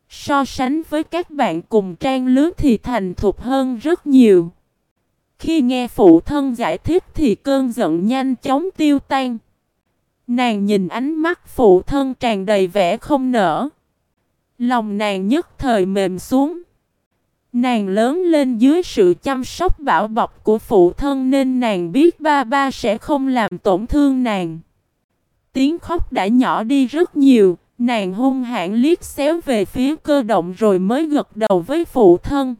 So sánh với các bạn cùng trang lứa thì thành thục hơn rất nhiều. Khi nghe phụ thân giải thích thì cơn giận nhanh chóng tiêu tan. Nàng nhìn ánh mắt phụ thân tràn đầy vẻ không nở. Lòng nàng nhất thời mềm xuống. Nàng lớn lên dưới sự chăm sóc bảo bọc của phụ thân nên nàng biết ba ba sẽ không làm tổn thương nàng. Tiếng khóc đã nhỏ đi rất nhiều, nàng hung hãn liếc xéo về phía cơ động rồi mới gật đầu với phụ thân.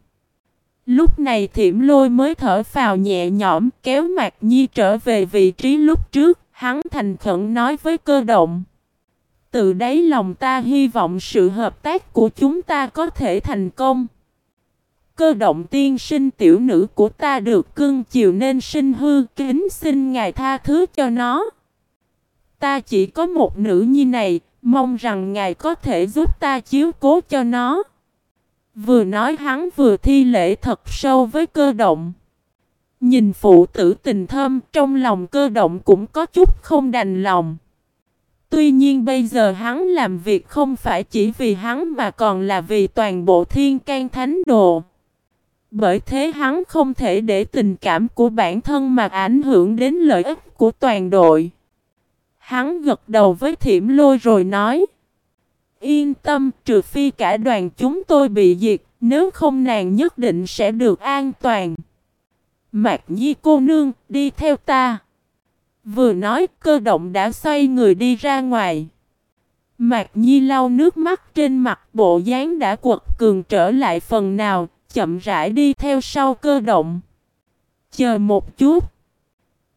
Lúc này thiểm lôi mới thở phào nhẹ nhõm kéo Mạc Nhi trở về vị trí lúc trước, hắn thành khẩn nói với cơ động. Từ đấy lòng ta hy vọng sự hợp tác của chúng ta có thể thành công. Cơ động tiên sinh tiểu nữ của ta được cưng chiều nên sinh hư kính xin ngài tha thứ cho nó. Ta chỉ có một nữ nhi này, mong rằng ngài có thể giúp ta chiếu cố cho nó. Vừa nói hắn vừa thi lễ thật sâu với cơ động. Nhìn phụ tử tình thâm trong lòng cơ động cũng có chút không đành lòng. Tuy nhiên bây giờ hắn làm việc không phải chỉ vì hắn mà còn là vì toàn bộ thiên can thánh đồ. Bởi thế hắn không thể để tình cảm của bản thân mà ảnh hưởng đến lợi ích của toàn đội. Hắn gật đầu với thiểm lôi rồi nói. Yên tâm, trừ phi cả đoàn chúng tôi bị diệt, nếu không nàng nhất định sẽ được an toàn. Mạc Nhi cô nương, đi theo ta. Vừa nói cơ động đã xoay người đi ra ngoài. Mạc Nhi lau nước mắt trên mặt bộ dáng đã quật cường trở lại phần nào, chậm rãi đi theo sau cơ động. Chờ một chút.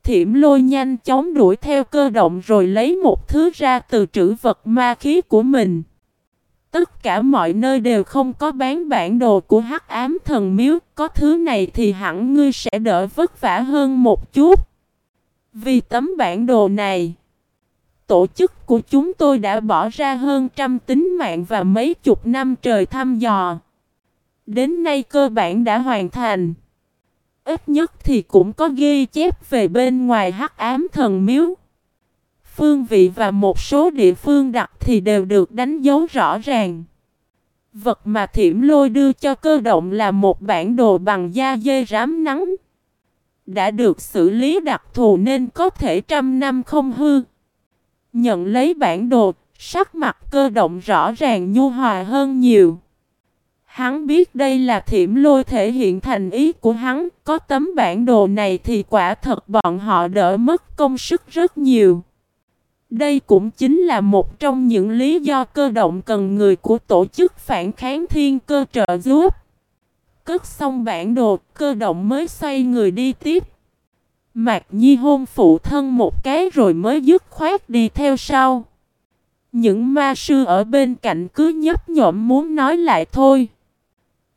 Thiểm lôi nhanh chóng đuổi theo cơ động rồi lấy một thứ ra từ trữ vật ma khí của mình. Tất cả mọi nơi đều không có bán bản đồ của hắc ám thần miếu, có thứ này thì hẳn ngươi sẽ đỡ vất vả hơn một chút. Vì tấm bản đồ này, tổ chức của chúng tôi đã bỏ ra hơn trăm tính mạng và mấy chục năm trời thăm dò. Đến nay cơ bản đã hoàn thành. Ít nhất thì cũng có ghi chép về bên ngoài hắc ám thần miếu. Phương vị và một số địa phương đặt thì đều được đánh dấu rõ ràng. Vật mà thiểm lôi đưa cho cơ động là một bản đồ bằng da dê rám nắng. Đã được xử lý đặc thù nên có thể trăm năm không hư. Nhận lấy bản đồ, sắc mặt cơ động rõ ràng nhu hòa hơn nhiều. Hắn biết đây là thiểm lôi thể hiện thành ý của hắn, có tấm bản đồ này thì quả thật bọn họ đỡ mất công sức rất nhiều. Đây cũng chính là một trong những lý do cơ động cần người của tổ chức phản kháng thiên cơ trợ giúp. cất xong bản đồ, cơ động mới xoay người đi tiếp. Mạc Nhi hôn phụ thân một cái rồi mới dứt khoát đi theo sau. Những ma sư ở bên cạnh cứ nhấp nhộm muốn nói lại thôi.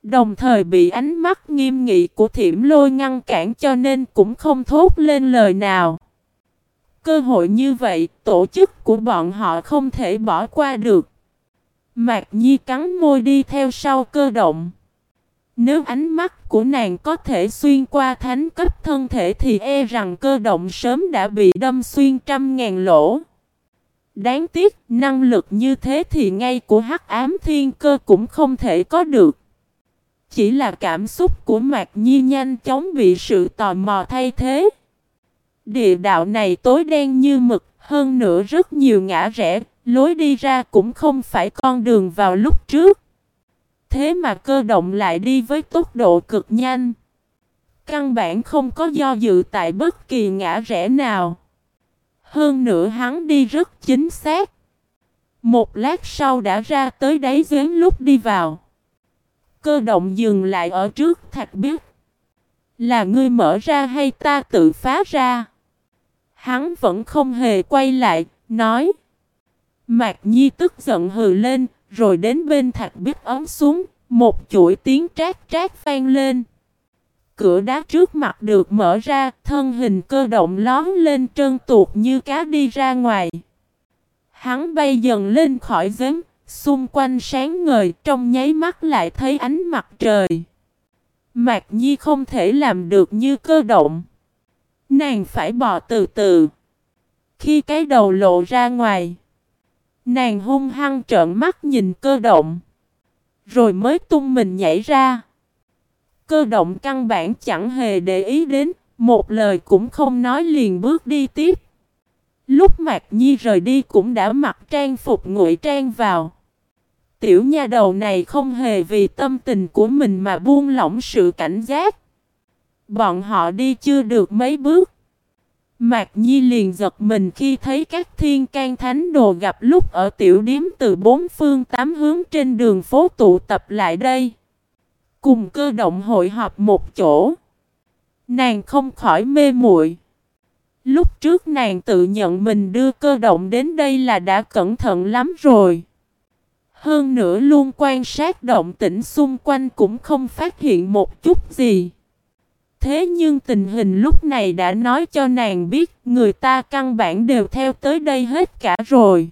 Đồng thời bị ánh mắt nghiêm nghị của thiểm lôi ngăn cản cho nên cũng không thốt lên lời nào. Cơ hội như vậy, tổ chức của bọn họ không thể bỏ qua được. Mạc Nhi cắn môi đi theo sau cơ động. Nếu ánh mắt của nàng có thể xuyên qua thánh cấp thân thể thì e rằng cơ động sớm đã bị đâm xuyên trăm ngàn lỗ. Đáng tiếc, năng lực như thế thì ngay của hắc ám thiên cơ cũng không thể có được. Chỉ là cảm xúc của Mạc Nhi nhanh chóng bị sự tò mò thay thế. Địa đạo này tối đen như mực, hơn nữa rất nhiều ngã rẽ, lối đi ra cũng không phải con đường vào lúc trước. Thế mà cơ động lại đi với tốc độ cực nhanh. Căn bản không có do dự tại bất kỳ ngã rẽ nào. Hơn nữa hắn đi rất chính xác. Một lát sau đã ra tới đáy giếng lúc đi vào. Cơ động dừng lại ở trước thạch biết. Là ngươi mở ra hay ta tự phá ra? Hắn vẫn không hề quay lại, nói. Mạc Nhi tức giận hừ lên, rồi đến bên thạch biết ấm xuống, một chuỗi tiếng trát trát vang lên. Cửa đá trước mặt được mở ra, thân hình cơ động lón lên trơn tuột như cá đi ra ngoài. Hắn bay dần lên khỏi giếng, xung quanh sáng ngời, trong nháy mắt lại thấy ánh mặt trời. Mạc Nhi không thể làm được như cơ động. Nàng phải bò từ từ. Khi cái đầu lộ ra ngoài, nàng hung hăng trợn mắt nhìn cơ động. Rồi mới tung mình nhảy ra. Cơ động căn bản chẳng hề để ý đến, một lời cũng không nói liền bước đi tiếp. Lúc Mạc Nhi rời đi cũng đã mặc trang phục ngụy trang vào. Tiểu nha đầu này không hề vì tâm tình của mình mà buông lỏng sự cảnh giác. Bọn họ đi chưa được mấy bước. Mạc Nhi liền giật mình khi thấy các thiên can thánh đồ gặp lúc ở tiểu điếm từ bốn phương tám hướng trên đường phố tụ tập lại đây. Cùng cơ động hội họp một chỗ. Nàng không khỏi mê muội. Lúc trước nàng tự nhận mình đưa cơ động đến đây là đã cẩn thận lắm rồi. Hơn nữa luôn quan sát động tĩnh xung quanh cũng không phát hiện một chút gì. Thế nhưng tình hình lúc này đã nói cho nàng biết, người ta căn bản đều theo tới đây hết cả rồi.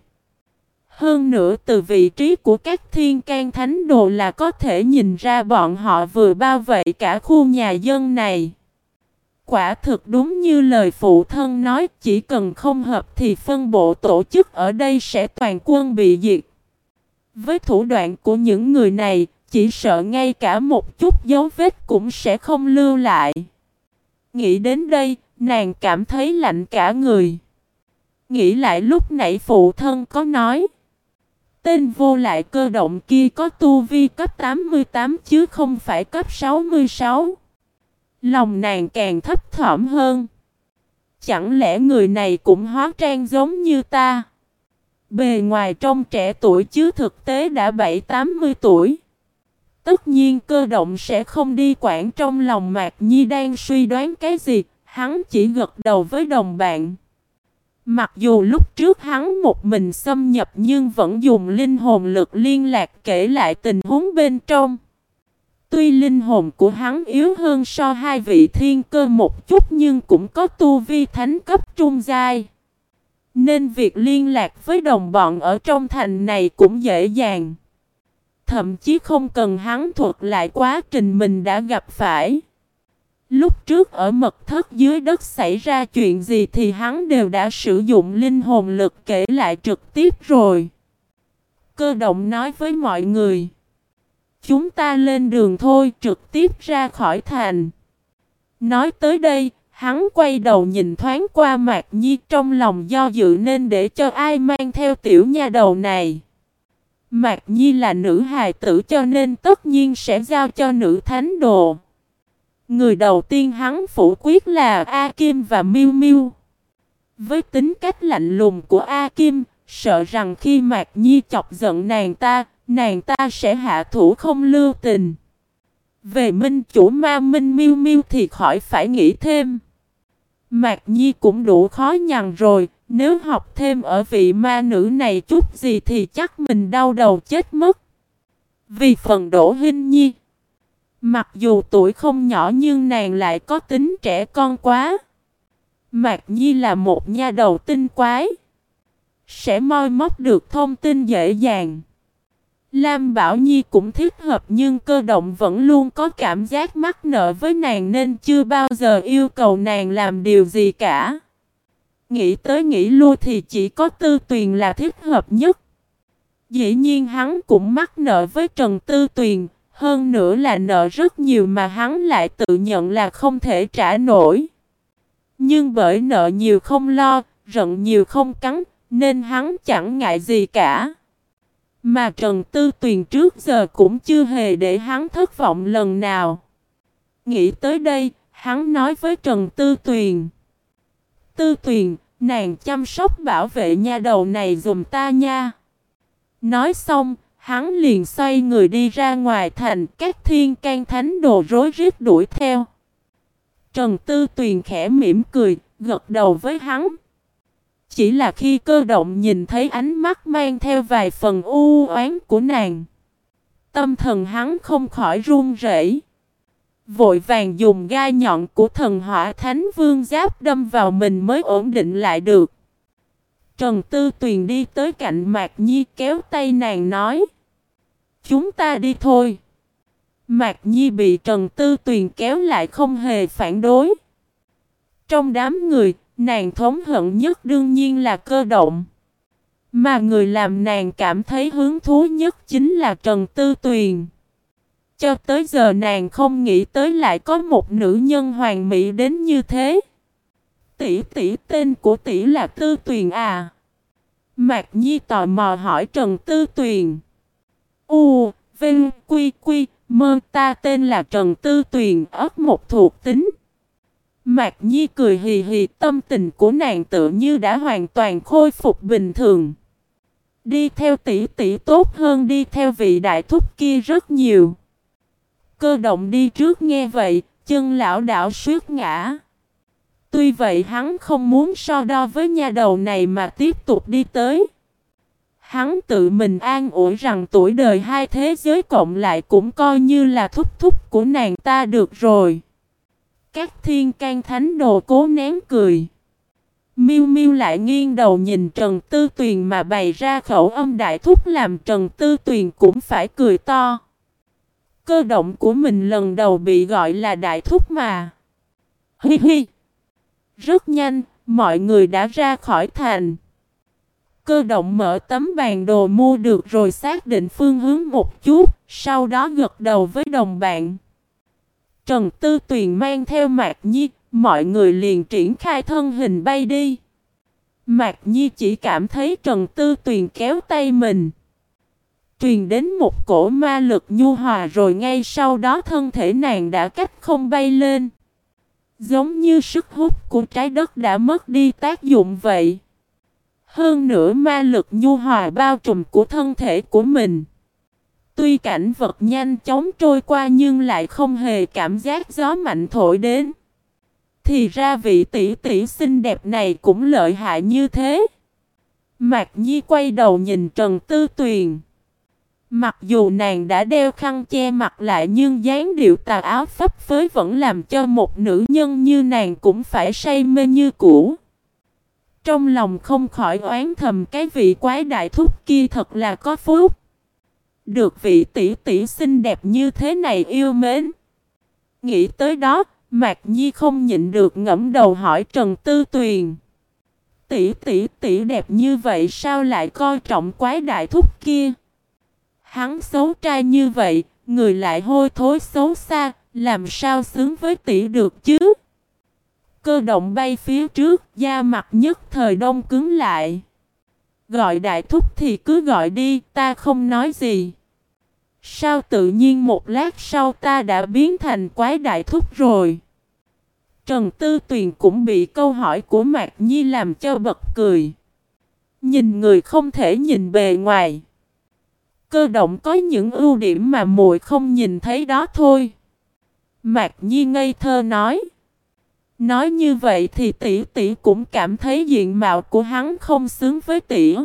Hơn nữa từ vị trí của các thiên can thánh đồ là có thể nhìn ra bọn họ vừa bao vây cả khu nhà dân này. Quả thực đúng như lời phụ thân nói, chỉ cần không hợp thì phân bộ tổ chức ở đây sẽ toàn quân bị diệt. Với thủ đoạn của những người này, chỉ sợ ngay cả một chút dấu vết cũng sẽ không lưu lại. Nghĩ đến đây, nàng cảm thấy lạnh cả người. Nghĩ lại lúc nãy phụ thân có nói. Tên vô lại cơ động kia có tu vi cấp 88 chứ không phải cấp 66. Lòng nàng càng thấp thỏm hơn. Chẳng lẽ người này cũng hóa trang giống như ta? Bề ngoài trông trẻ tuổi chứ thực tế đã 7-80 tuổi. Tất nhiên cơ động sẽ không đi quản trong lòng Mạc Nhi đang suy đoán cái gì, hắn chỉ gật đầu với đồng bạn. Mặc dù lúc trước hắn một mình xâm nhập nhưng vẫn dùng linh hồn lực liên lạc kể lại tình huống bên trong. Tuy linh hồn của hắn yếu hơn so hai vị thiên cơ một chút nhưng cũng có tu vi thánh cấp trung giai. Nên việc liên lạc với đồng bọn ở trong thành này cũng dễ dàng. Thậm chí không cần hắn thuật lại quá trình mình đã gặp phải. Lúc trước ở mật thất dưới đất xảy ra chuyện gì thì hắn đều đã sử dụng linh hồn lực kể lại trực tiếp rồi. Cơ động nói với mọi người. Chúng ta lên đường thôi trực tiếp ra khỏi thành. Nói tới đây, hắn quay đầu nhìn thoáng qua Mạc Nhi trong lòng do dự nên để cho ai mang theo tiểu nha đầu này. Mạc Nhi là nữ hài tử cho nên tất nhiên sẽ giao cho nữ thánh đồ. Người đầu tiên hắn phủ quyết là A Kim và Miu Miu. Với tính cách lạnh lùng của A Kim, sợ rằng khi Mạc Nhi chọc giận nàng ta, nàng ta sẽ hạ thủ không lưu tình. Về minh chủ ma minh miêu miêu thì khỏi phải nghĩ thêm. Mạc Nhi cũng đủ khó nhằn rồi, nếu học thêm ở vị ma nữ này chút gì thì chắc mình đau đầu chết mất. Vì phần đổ hình nhi. Mặc dù tuổi không nhỏ nhưng nàng lại có tính trẻ con quá. Mạc Nhi là một nha đầu tinh quái. Sẽ moi móc được thông tin dễ dàng. Lam Bảo Nhi cũng thích hợp nhưng cơ động vẫn luôn có cảm giác mắc nợ với nàng nên chưa bao giờ yêu cầu nàng làm điều gì cả. Nghĩ tới nghĩ lui thì chỉ có tư tuyền là thích hợp nhất. Dĩ nhiên hắn cũng mắc nợ với Trần Tư Tuyền, hơn nữa là nợ rất nhiều mà hắn lại tự nhận là không thể trả nổi. Nhưng bởi nợ nhiều không lo, giận nhiều không cắn, nên hắn chẳng ngại gì cả. Mà Trần Tư Tuyền trước giờ cũng chưa hề để hắn thất vọng lần nào. Nghĩ tới đây, hắn nói với Trần Tư Tuyền. Tư Tuyền, nàng chăm sóc bảo vệ nha đầu này dùm ta nha. Nói xong, hắn liền xoay người đi ra ngoài thành các thiên can thánh đồ rối rít đuổi theo. Trần Tư Tuyền khẽ mỉm cười, gật đầu với hắn. Chỉ là khi cơ động nhìn thấy ánh mắt mang theo vài phần u oán của nàng. Tâm thần hắn không khỏi run rẩy. Vội vàng dùng gai nhọn của thần hỏa thánh vương giáp đâm vào mình mới ổn định lại được. Trần Tư Tuyền đi tới cạnh Mạc Nhi kéo tay nàng nói. Chúng ta đi thôi. Mạc Nhi bị Trần Tư Tuyền kéo lại không hề phản đối. Trong đám người, nàng thống hận nhất đương nhiên là cơ động. Mà người làm nàng cảm thấy hứng thú nhất chính là Trần Tư Tuyền. Cho tới giờ nàng không nghĩ tới lại có một nữ nhân hoàng mỹ đến như thế. Tỷ tỷ tên của tỷ là Tư Tuyền à? Mạc Nhi tò mò hỏi Trần Tư Tuyền. U, Vinh, Quy, Quy, Mơ ta tên là Trần Tư Tuyền ớt một thuộc tính. Mạc Nhi cười hì hì tâm tình của nàng tự như đã hoàn toàn khôi phục bình thường. Đi theo tỷ tỷ tốt hơn đi theo vị đại thúc kia rất nhiều. Cơ động đi trước nghe vậy, chân lão đảo suýt ngã. Tuy vậy hắn không muốn so đo với nha đầu này mà tiếp tục đi tới. Hắn tự mình an ủi rằng tuổi đời hai thế giới cộng lại cũng coi như là thúc thúc của nàng ta được rồi. Các thiên can thánh đồ cố nén cười. Miu Miu lại nghiêng đầu nhìn Trần Tư Tuyền mà bày ra khẩu âm đại thúc làm Trần Tư Tuyền cũng phải cười to. Cơ động của mình lần đầu bị gọi là đại thúc mà. Hi hi. Rất nhanh, mọi người đã ra khỏi thành. Cơ động mở tấm bản đồ mua được rồi xác định phương hướng một chút, sau đó gật đầu với đồng bạn. Trần Tư Tuyền mang theo Mạc Nhi, mọi người liền triển khai thân hình bay đi. Mạc Nhi chỉ cảm thấy Trần Tư Tuyền kéo tay mình. Truyền đến một cổ ma lực nhu hòa rồi ngay sau đó thân thể nàng đã cách không bay lên. Giống như sức hút của trái đất đã mất đi tác dụng vậy. Hơn nữa ma lực nhu hòa bao trùm của thân thể của mình. Tuy cảnh vật nhanh chóng trôi qua nhưng lại không hề cảm giác gió mạnh thổi đến. Thì ra vị tỷ tỷ xinh đẹp này cũng lợi hại như thế. Mạc Nhi quay đầu nhìn Trần Tư Tuyền. Mặc dù nàng đã đeo khăn che mặt lại nhưng dáng điệu tà áo phấp phới vẫn làm cho một nữ nhân như nàng cũng phải say mê như cũ. Trong lòng không khỏi oán thầm cái vị quái đại thúc kia thật là có phúc. Được vị tỷ tỷ xinh đẹp như thế này yêu mến. Nghĩ tới đó, Mạc Nhi không nhịn được ngẫm đầu hỏi Trần Tư Tuyền. Tỷ tỷ tỷ đẹp như vậy sao lại coi trọng quái đại thúc kia? Hắn xấu trai như vậy, người lại hôi thối xấu xa, làm sao xứng với tỷ được chứ? Cơ động bay phía trước, da mặt nhất thời đông cứng lại. Gọi đại thúc thì cứ gọi đi, ta không nói gì. Sao tự nhiên một lát sau ta đã biến thành quái đại thúc rồi? Trần Tư Tuyền cũng bị câu hỏi của Mạc Nhi làm cho bật cười. Nhìn người không thể nhìn bề ngoài. Cơ động có những ưu điểm mà muội không nhìn thấy đó thôi. Mạc Nhi ngây thơ nói. Nói như vậy thì tỷ tỷ cũng cảm thấy diện mạo của hắn không xứng với tỷ.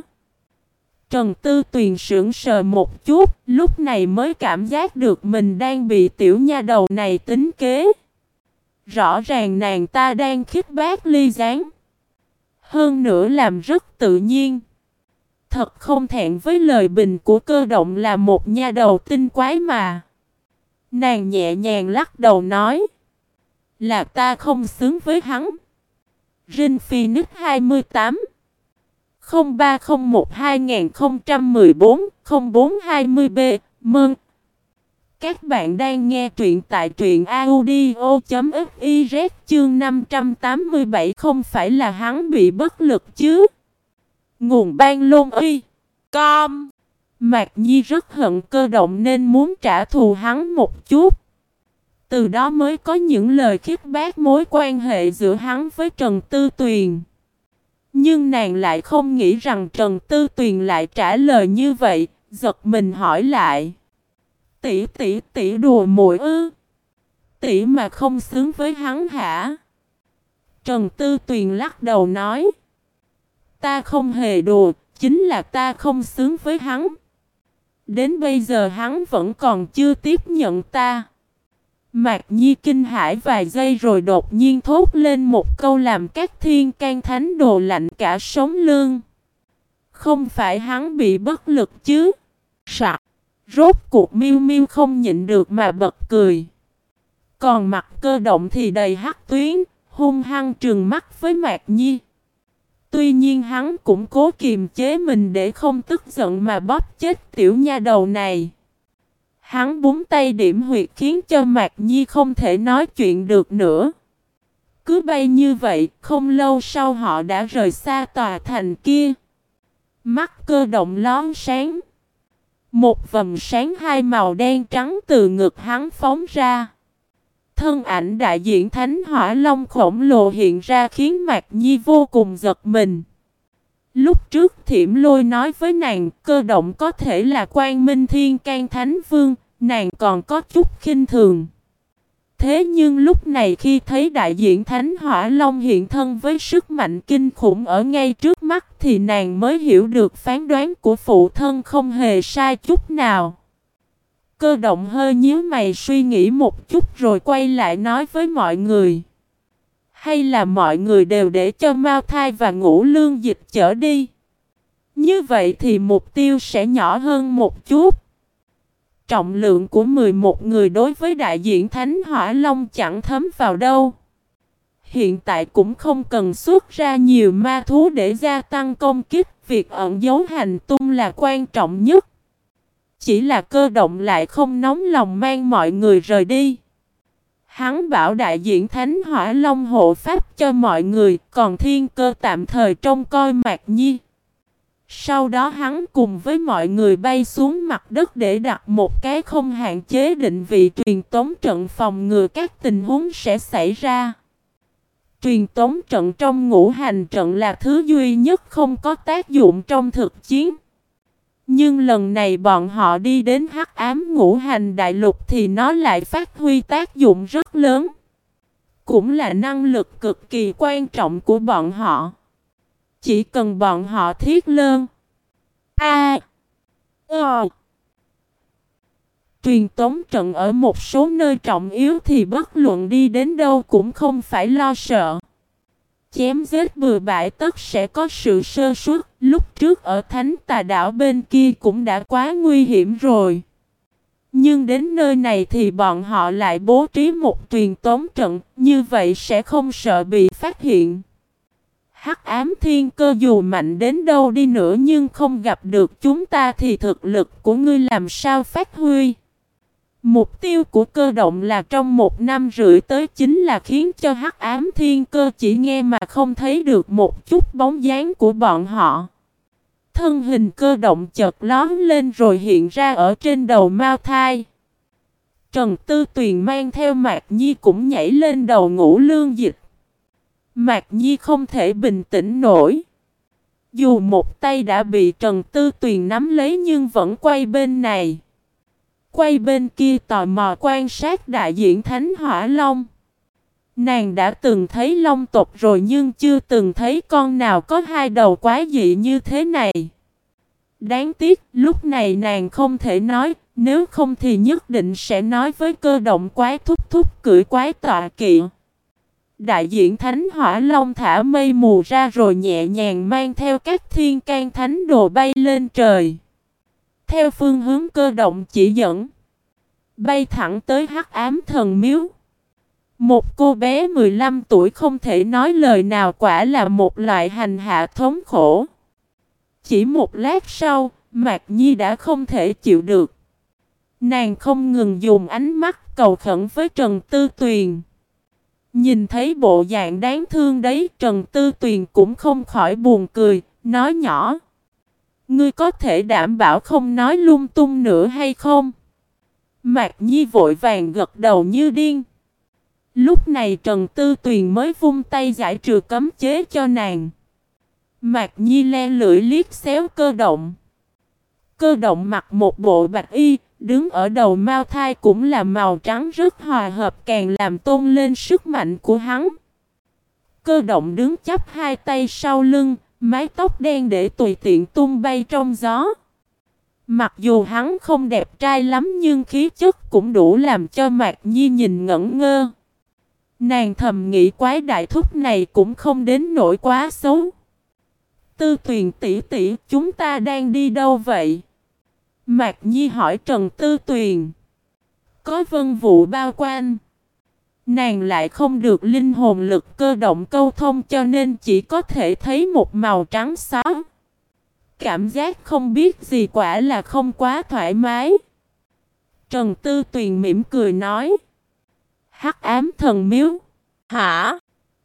Trần Tư Tuyền sững sờ một chút, lúc này mới cảm giác được mình đang bị tiểu nha đầu này tính kế. Rõ ràng nàng ta đang khích bác ly gián. Hơn nữa làm rất tự nhiên. Thật không thẹn với lời bình của cơ động là một nha đầu tinh quái mà. Nàng nhẹ nhàng lắc đầu nói. Là ta không xứng với hắn. Rin Phoenix 28 0301 2014 0420B Mừng! Các bạn đang nghe truyện tại truyện audio.fiz chương 587 không phải là hắn bị bất lực chứ. Nguồn ban lôn uy. Com. Mạc Nhi rất hận cơ động nên muốn trả thù hắn một chút. Từ đó mới có những lời khiếp bác mối quan hệ giữa hắn với Trần Tư Tuyền. Nhưng nàng lại không nghĩ rằng Trần Tư Tuyền lại trả lời như vậy, giật mình hỏi lại. Tỷ tỷ tỷ đùa muội ư? Tỷ mà không xứng với hắn hả? Trần Tư Tuyền lắc đầu nói. Ta không hề đùa, chính là ta không xứng với hắn. Đến bây giờ hắn vẫn còn chưa tiếp nhận ta. Mạc Nhi kinh hãi vài giây rồi đột nhiên thốt lên một câu làm các thiên can thánh đồ lạnh cả sống lương. Không phải hắn bị bất lực chứ? Sạc! Rốt cuộc miêu miêu không nhịn được mà bật cười. Còn mặt cơ động thì đầy hắc tuyến, hung hăng trừng mắt với Mạc Nhi. Tuy nhiên hắn cũng cố kiềm chế mình để không tức giận mà bóp chết tiểu nha đầu này. Hắn búng tay điểm huyệt khiến cho Mạc Nhi không thể nói chuyện được nữa. Cứ bay như vậy, không lâu sau họ đã rời xa tòa thành kia. Mắt cơ động lón sáng. Một vầng sáng hai màu đen trắng từ ngực hắn phóng ra. Thân ảnh đại diện Thánh Hỏa Long khổng lồ hiện ra khiến Mạc Nhi vô cùng giật mình. Lúc trước Thiểm Lôi nói với nàng cơ động có thể là quan minh thiên can thánh vương, nàng còn có chút khinh thường. Thế nhưng lúc này khi thấy đại diện Thánh Hỏa Long hiện thân với sức mạnh kinh khủng ở ngay trước mắt thì nàng mới hiểu được phán đoán của phụ thân không hề sai chút nào. Cơ động hơi nhíu mày suy nghĩ một chút rồi quay lại nói với mọi người. Hay là mọi người đều để cho Mao Thai và Ngũ Lương Dịch chở đi. Như vậy thì mục tiêu sẽ nhỏ hơn một chút. Trọng lượng của 11 người đối với đại diện Thánh Hỏa Long chẳng thấm vào đâu. Hiện tại cũng không cần xuất ra nhiều ma thú để gia tăng công kích, việc ẩn giấu hành tung là quan trọng nhất. Chỉ là cơ động lại không nóng lòng mang mọi người rời đi. Hắn bảo đại diện Thánh Hỏa Long hộ pháp cho mọi người, còn thiên cơ tạm thời trông coi Mạc Nhi. Sau đó hắn cùng với mọi người bay xuống mặt đất để đặt một cái không hạn chế định vị truyền tống trận phòng ngừa các tình huống sẽ xảy ra. Truyền tống trận trong ngũ hành trận là thứ duy nhất không có tác dụng trong thực chiến. Nhưng lần này bọn họ đi đến hắc ám ngũ hành đại lục thì nó lại phát huy tác dụng rất lớn. Cũng là năng lực cực kỳ quan trọng của bọn họ. Chỉ cần bọn họ thiết lơn. A. Ờ. Truyền tống trận ở một số nơi trọng yếu thì bất luận đi đến đâu cũng không phải lo sợ. Chém giết bừa bãi tất sẽ có sự sơ suất, lúc trước ở thánh tà đảo bên kia cũng đã quá nguy hiểm rồi. Nhưng đến nơi này thì bọn họ lại bố trí một truyền tống trận, như vậy sẽ không sợ bị phát hiện. Hắc ám thiên cơ dù mạnh đến đâu đi nữa nhưng không gặp được chúng ta thì thực lực của ngươi làm sao phát huy. Mục tiêu của cơ động là trong một năm rưỡi tới chính là khiến cho hắc ám thiên cơ chỉ nghe mà không thấy được một chút bóng dáng của bọn họ. Thân hình cơ động chợt lón lên rồi hiện ra ở trên đầu Mao Thai. Trần Tư Tuyền mang theo Mạc Nhi cũng nhảy lên đầu ngũ lương dịch. Mạc Nhi không thể bình tĩnh nổi. Dù một tay đã bị Trần Tư Tuyền nắm lấy nhưng vẫn quay bên này quay bên kia tò mò quan sát đại diện Thánh Hỏa Long. Nàng đã từng thấy long tộc rồi nhưng chưa từng thấy con nào có hai đầu quá dị như thế này. Đáng tiếc, lúc này nàng không thể nói, nếu không thì nhất định sẽ nói với cơ động quái thúc thúc cưỡi quái tọa kỵ. Đại diện Thánh Hỏa Long thả mây mù ra rồi nhẹ nhàng mang theo các thiên can thánh đồ bay lên trời. Theo phương hướng cơ động chỉ dẫn. Bay thẳng tới hắc ám thần miếu. Một cô bé 15 tuổi không thể nói lời nào quả là một loại hành hạ thống khổ. Chỉ một lát sau, Mạc Nhi đã không thể chịu được. Nàng không ngừng dùng ánh mắt cầu khẩn với Trần Tư Tuyền. Nhìn thấy bộ dạng đáng thương đấy, Trần Tư Tuyền cũng không khỏi buồn cười, nói nhỏ. Ngươi có thể đảm bảo không nói lung tung nữa hay không? Mạc Nhi vội vàng gật đầu như điên. Lúc này Trần Tư Tuyền mới vung tay giải trừ cấm chế cho nàng. Mạc Nhi le lưỡi liếc xéo cơ động. Cơ động mặc một bộ bạch y, đứng ở đầu mao thai cũng là màu trắng rất hòa hợp càng làm tôn lên sức mạnh của hắn. Cơ động đứng chắp hai tay sau lưng, mái tóc đen để tùy tiện tung bay trong gió. Mặc dù hắn không đẹp trai lắm nhưng khí chất cũng đủ làm cho Mạc Nhi nhìn ngẩn ngơ. Nàng thầm nghĩ quái đại thúc này cũng không đến nỗi quá xấu. Tư tuyền tỷ tỷ, chúng ta đang đi đâu vậy? Mạc Nhi hỏi Trần Tư Tuyền. Có vân vụ bao quanh. Nàng lại không được linh hồn lực cơ động câu thông cho nên chỉ có thể thấy một màu trắng xóa. Cảm giác không biết gì quả là không quá thoải mái. Trần Tư Tuyền mỉm cười nói. Hắc ám thần miếu. Hả?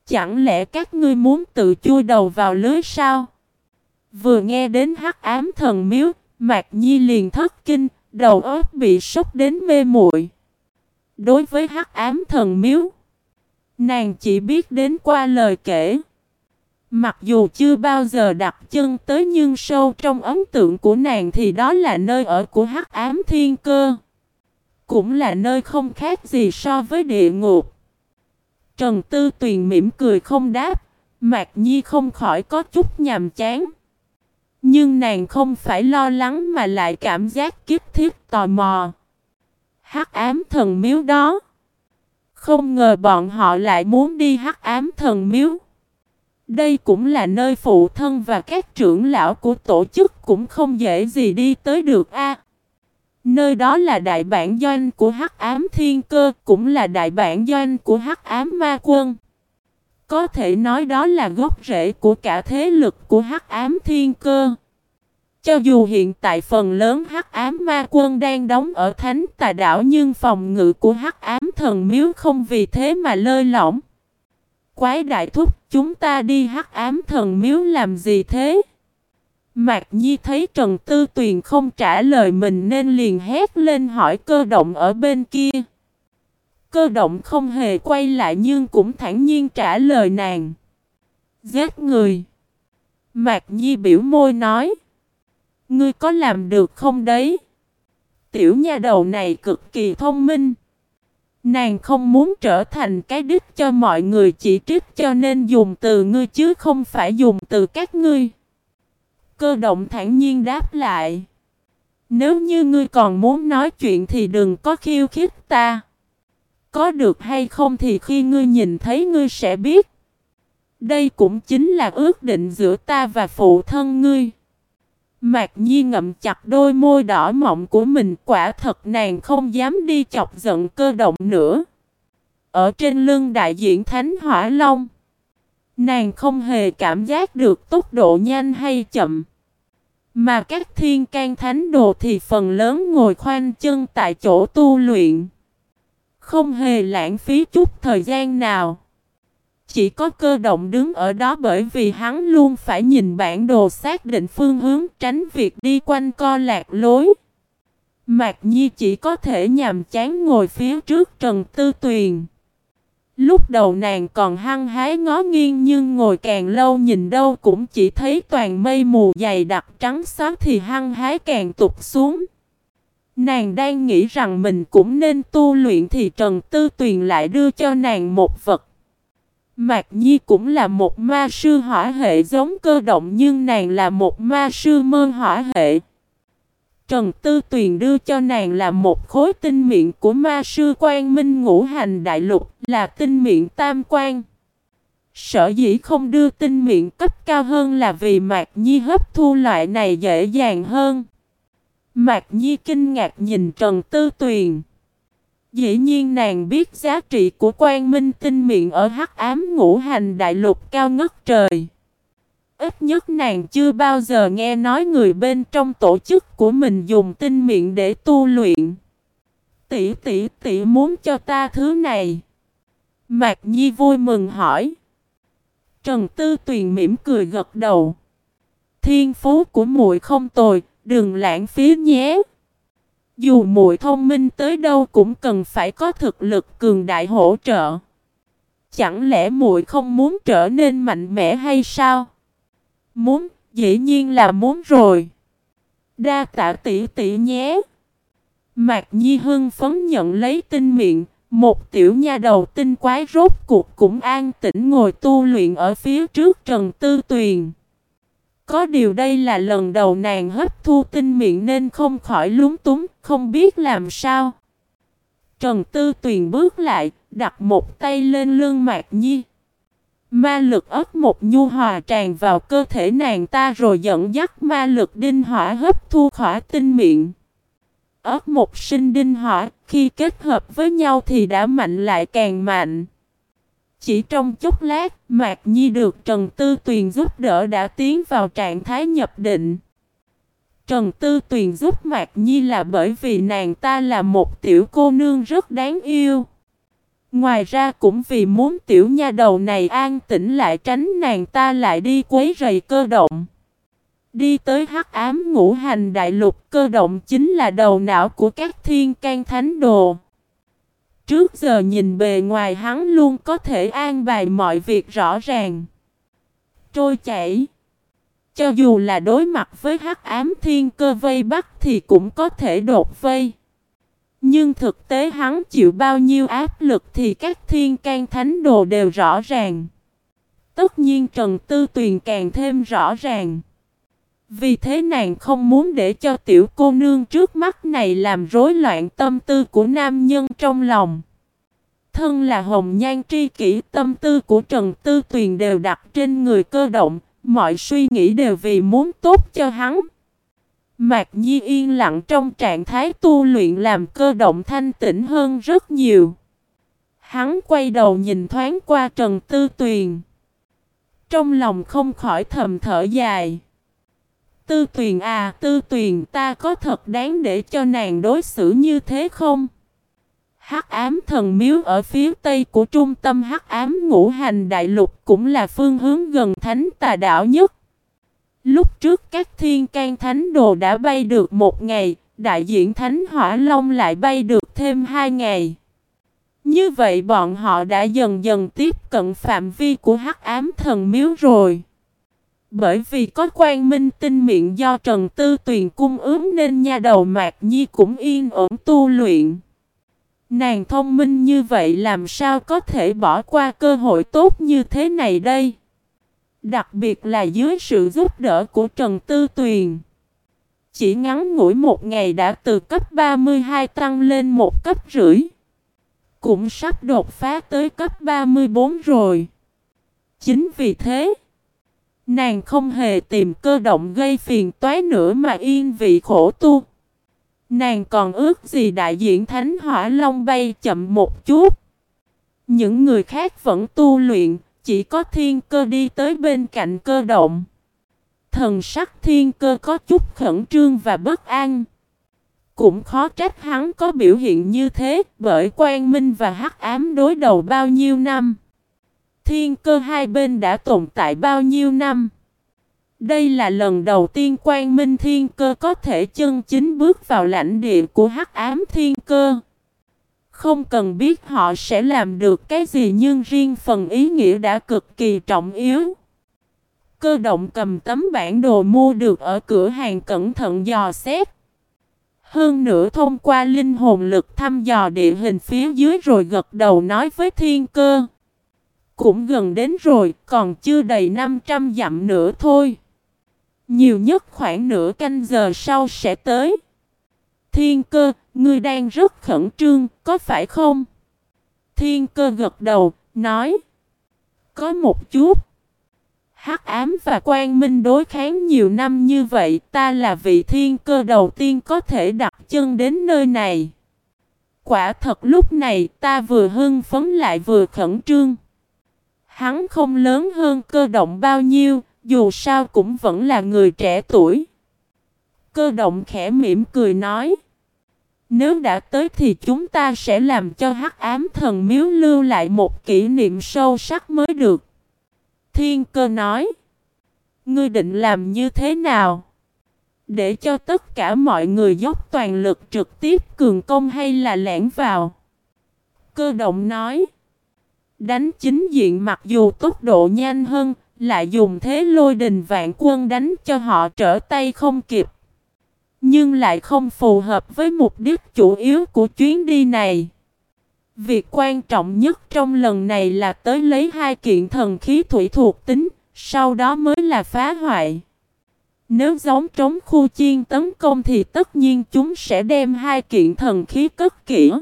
Chẳng lẽ các ngươi muốn tự chui đầu vào lưới sao? Vừa nghe đến hắc ám thần miếu, Mạc Nhi liền thất kinh, đầu óc bị sốc đến mê muội. Đối với hắc ám thần miếu, nàng chỉ biết đến qua lời kể. Mặc dù chưa bao giờ đặt chân tới nhưng sâu trong ấn tượng của nàng thì đó là nơi ở của hắc ám thiên cơ. Cũng là nơi không khác gì so với địa ngục. Trần Tư Tuyền mỉm cười không đáp, Mạc Nhi không khỏi có chút nhàm chán. Nhưng nàng không phải lo lắng mà lại cảm giác kiếp thiết tò mò. Hắc ám thần miếu đó. Không ngờ bọn họ lại muốn đi hắc ám thần miếu. Đây cũng là nơi phụ thân và các trưởng lão của tổ chức cũng không dễ gì đi tới được a. Nơi đó là đại bản doanh của Hắc Ám Thiên Cơ, cũng là đại bản doanh của Hắc Ám Ma Quân. Có thể nói đó là gốc rễ của cả thế lực của Hắc Ám Thiên Cơ. Cho dù hiện tại phần lớn Hắc Ám Ma Quân đang đóng ở Thánh Tà Đảo nhưng phòng ngự của Hắc Ám Thần Miếu không vì thế mà lơi lỏng. Quái đại thúc, chúng ta đi Hắc Ám Thần Miếu làm gì thế? Mạc Nhi thấy Trần Tư Tuyền không trả lời mình nên liền hét lên hỏi cơ động ở bên kia. Cơ động không hề quay lại nhưng cũng thản nhiên trả lời nàng. Giết người. Mạc Nhi biểu môi nói. Ngươi có làm được không đấy? Tiểu nha đầu này cực kỳ thông minh. Nàng không muốn trở thành cái đích cho mọi người, chỉ trích cho nên dùng từ ngươi chứ không phải dùng từ các ngươi. Cơ động thản nhiên đáp lại. Nếu như ngươi còn muốn nói chuyện thì đừng có khiêu khích ta. Có được hay không thì khi ngươi nhìn thấy ngươi sẽ biết. Đây cũng chính là ước định giữa ta và phụ thân ngươi. Mạc Nhi ngậm chặt đôi môi đỏ mọng của mình, quả thật nàng không dám đi chọc giận cơ động nữa. Ở trên lưng đại diện Thánh Hỏa Long. Nàng không hề cảm giác được tốc độ nhanh hay chậm. Mà các thiên can thánh đồ thì phần lớn ngồi khoanh chân tại chỗ tu luyện. Không hề lãng phí chút thời gian nào. Chỉ có cơ động đứng ở đó bởi vì hắn luôn phải nhìn bản đồ xác định phương hướng tránh việc đi quanh co lạc lối. Mạc Nhi chỉ có thể nhàm chán ngồi phía trước Trần Tư Tuyền. Lúc đầu nàng còn hăng hái ngó nghiêng nhưng ngồi càng lâu nhìn đâu cũng chỉ thấy toàn mây mù dày đặc trắng xóa thì hăng hái càng tụt xuống. Nàng đang nghĩ rằng mình cũng nên tu luyện thì Trần Tư Tuyền lại đưa cho nàng một vật. Mạc Nhi cũng là một ma sư hỏa hệ giống cơ động nhưng nàng là một ma sư mơ hỏa hệ. Trần Tư Tuyền đưa cho nàng là một khối tinh miệng của ma sư quan minh ngũ hành đại lục, là tinh miệng tam quan. Sở dĩ không đưa tinh miệng cấp cao hơn là vì Mạc Nhi hấp thu loại này dễ dàng hơn. Mạc Nhi kinh ngạc nhìn Trần Tư Tuyền. Dĩ nhiên nàng biết giá trị của quan minh tinh miệng ở hắc ám ngũ hành đại lục cao ngất trời. Ít nhất nàng chưa bao giờ nghe nói người bên trong tổ chức của mình dùng tinh miệng để tu luyện. Tỷ tỷ tỷ muốn cho ta thứ này. Mạc Nhi vui mừng hỏi. Trần Tư Tuyền mỉm cười gật đầu. Thiên phú của muội không tồi, đừng lãng phí nhé. Dù muội thông minh tới đâu cũng cần phải có thực lực cường đại hỗ trợ. Chẳng lẽ muội không muốn trở nên mạnh mẽ hay sao? Muốn, dĩ nhiên là muốn rồi. Đa tạ tỷ tỷ nhé. Mạc Nhi hưng phấn nhận lấy tinh miệng, một tiểu nha đầu tinh quái rốt cuộc cũng an tĩnh ngồi tu luyện ở phía trước Trần Tư Tuyền. Có điều đây là lần đầu nàng hấp thu tinh miệng nên không khỏi lúng túng, không biết làm sao. Trần Tư Tuyền bước lại, đặt một tay lên lưng Mạc Nhi. Ma lực ớt một nhu hòa tràn vào cơ thể nàng ta rồi dẫn dắt ma lực đinh hỏa hấp thu khỏi tinh miệng. Ớt một sinh đinh hỏa, khi kết hợp với nhau thì đã mạnh lại càng mạnh. Chỉ trong chốc lát, Mạc Nhi được Trần Tư Tuyền giúp đỡ đã tiến vào trạng thái nhập định. Trần Tư Tuyền giúp Mạc Nhi là bởi vì nàng ta là một tiểu cô nương rất đáng yêu. Ngoài ra cũng vì muốn tiểu nha đầu này an tĩnh lại tránh nàng ta lại đi quấy rầy cơ động. Đi tới hắc ám ngũ hành đại lục cơ động chính là đầu não của các thiên can thánh đồ. Trước giờ nhìn bề ngoài hắn luôn có thể an bài mọi việc rõ ràng. Trôi chảy. Cho dù là đối mặt với hắc ám thiên cơ vây bắt thì cũng có thể đột vây. Nhưng thực tế hắn chịu bao nhiêu áp lực thì các thiên can thánh đồ đều rõ ràng. Tất nhiên Trần Tư Tuyền càng thêm rõ ràng. Vì thế nàng không muốn để cho tiểu cô nương trước mắt này làm rối loạn tâm tư của nam nhân trong lòng. Thân là hồng nhan tri kỷ tâm tư của Trần Tư Tuyền đều đặt trên người cơ động, mọi suy nghĩ đều vì muốn tốt cho hắn. Mạc Nhi yên lặng trong trạng thái tu luyện làm cơ động thanh tĩnh hơn rất nhiều. Hắn quay đầu nhìn thoáng qua Trần Tư Tuyền. Trong lòng không khỏi thầm thở dài. Tư Tuyền à, Tư Tuyền ta có thật đáng để cho nàng đối xử như thế không? Hắc ám thần miếu ở phía tây của trung tâm Hắc ám ngũ hành đại lục cũng là phương hướng gần thánh tà đảo nhất. Lúc trước các thiên can thánh đồ đã bay được một ngày, đại diện thánh hỏa long lại bay được thêm hai ngày. Như vậy bọn họ đã dần dần tiếp cận phạm vi của hắc ám thần miếu rồi. Bởi vì có quan minh tinh miệng do Trần Tư Tuyền cung ướm nên nha đầu Mạc Nhi cũng yên ổn tu luyện. Nàng thông minh như vậy làm sao có thể bỏ qua cơ hội tốt như thế này đây? Đặc biệt là dưới sự giúp đỡ của Trần Tư Tuyền. Chỉ ngắn ngủi một ngày đã từ cấp 32 tăng lên một cấp rưỡi. Cũng sắp đột phá tới cấp 34 rồi. Chính vì thế, nàng không hề tìm cơ động gây phiền toái nữa mà yên vị khổ tu. Nàng còn ước gì đại diện Thánh Hỏa Long bay chậm một chút. Những người khác vẫn tu luyện, chỉ có thiên cơ đi tới bên cạnh cơ động. Thần sắc thiên cơ có chút khẩn trương và bất an. Cũng khó trách hắn có biểu hiện như thế bởi quan minh và hắc ám đối đầu bao nhiêu năm. Thiên cơ hai bên đã tồn tại bao nhiêu năm. Đây là lần đầu tiên quan minh thiên cơ có thể chân chính bước vào lãnh địa của hắc ám thiên cơ. Không cần biết họ sẽ làm được cái gì nhưng riêng phần ý nghĩa đã cực kỳ trọng yếu. Cơ động cầm tấm bản đồ mua được ở cửa hàng cẩn thận dò xét. Hơn nữa thông qua linh hồn lực thăm dò địa hình phía dưới rồi gật đầu nói với thiên cơ. Cũng gần đến rồi, còn chưa đầy 500 dặm nữa thôi. Nhiều nhất khoảng nửa canh giờ sau sẽ tới. Thiên cơ, ngươi đang rất khẩn trương, có phải không? Thiên cơ gật đầu, nói. Có một chút. Hắc ám và quang minh đối kháng nhiều năm như vậy, ta là vị thiên cơ đầu tiên có thể đặt chân đến nơi này. Quả thật lúc này ta vừa hưng phấn lại vừa khẩn trương. Hắn không lớn hơn cơ động bao nhiêu, dù sao cũng vẫn là người trẻ tuổi. Cơ động khẽ mỉm cười nói. Nếu đã tới thì chúng ta sẽ làm cho hắc ám thần miếu lưu lại một kỷ niệm sâu sắc mới được. Thiên cơ nói. Ngươi định làm như thế nào? Để cho tất cả mọi người dốc toàn lực trực tiếp cường công hay là lẻn vào? Cơ động nói. Đánh chính diện mặc dù tốc độ nhanh hơn, lại dùng thế lôi đình vạn quân đánh cho họ trở tay không kịp. Nhưng lại không phù hợp với mục đích chủ yếu của chuyến đi này. Việc quan trọng nhất trong lần này là tới lấy hai kiện thần khí thủy thuộc tính, sau đó mới là phá hoại. Nếu giống trống khu chiên tấn công thì tất nhiên chúng sẽ đem hai kiện thần khí cất kỹ.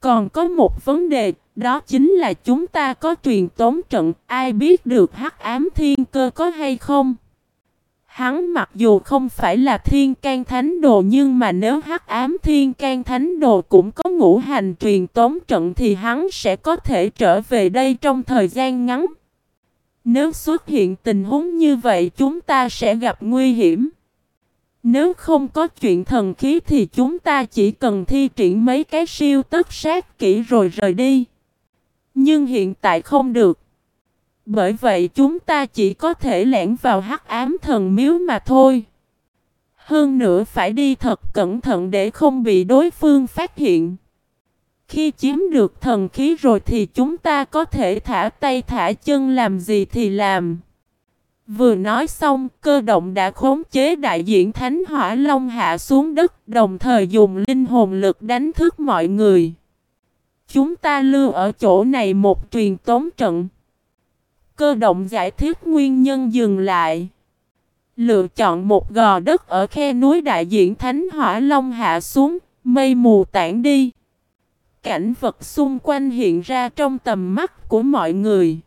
Còn có một vấn đề, đó chính là chúng ta có truyền tống trận, ai biết được hắc ám thiên cơ có hay không? Hắn mặc dù không phải là thiên can thánh đồ nhưng mà nếu hắc ám thiên can thánh đồ cũng có ngũ hành truyền tống trận thì hắn sẽ có thể trở về đây trong thời gian ngắn. Nếu xuất hiện tình huống như vậy chúng ta sẽ gặp nguy hiểm. Nếu không có chuyện thần khí thì chúng ta chỉ cần thi triển mấy cái siêu tất sát kỹ rồi rời đi. Nhưng hiện tại không được. Bởi vậy chúng ta chỉ có thể lẻn vào hắc ám thần miếu mà thôi. Hơn nữa phải đi thật cẩn thận để không bị đối phương phát hiện. Khi chiếm được thần khí rồi thì chúng ta có thể thả tay thả chân làm gì thì làm. Vừa nói xong, cơ động đã khống chế đại diện Thánh Hỏa Long hạ xuống đất, đồng thời dùng linh hồn lực đánh thức mọi người. Chúng ta lưu ở chỗ này một truyền tống trận. Cơ động giải thích nguyên nhân dừng lại. Lựa chọn một gò đất ở khe núi đại diện Thánh Hỏa Long hạ xuống, mây mù tản đi. Cảnh vật xung quanh hiện ra trong tầm mắt của mọi người.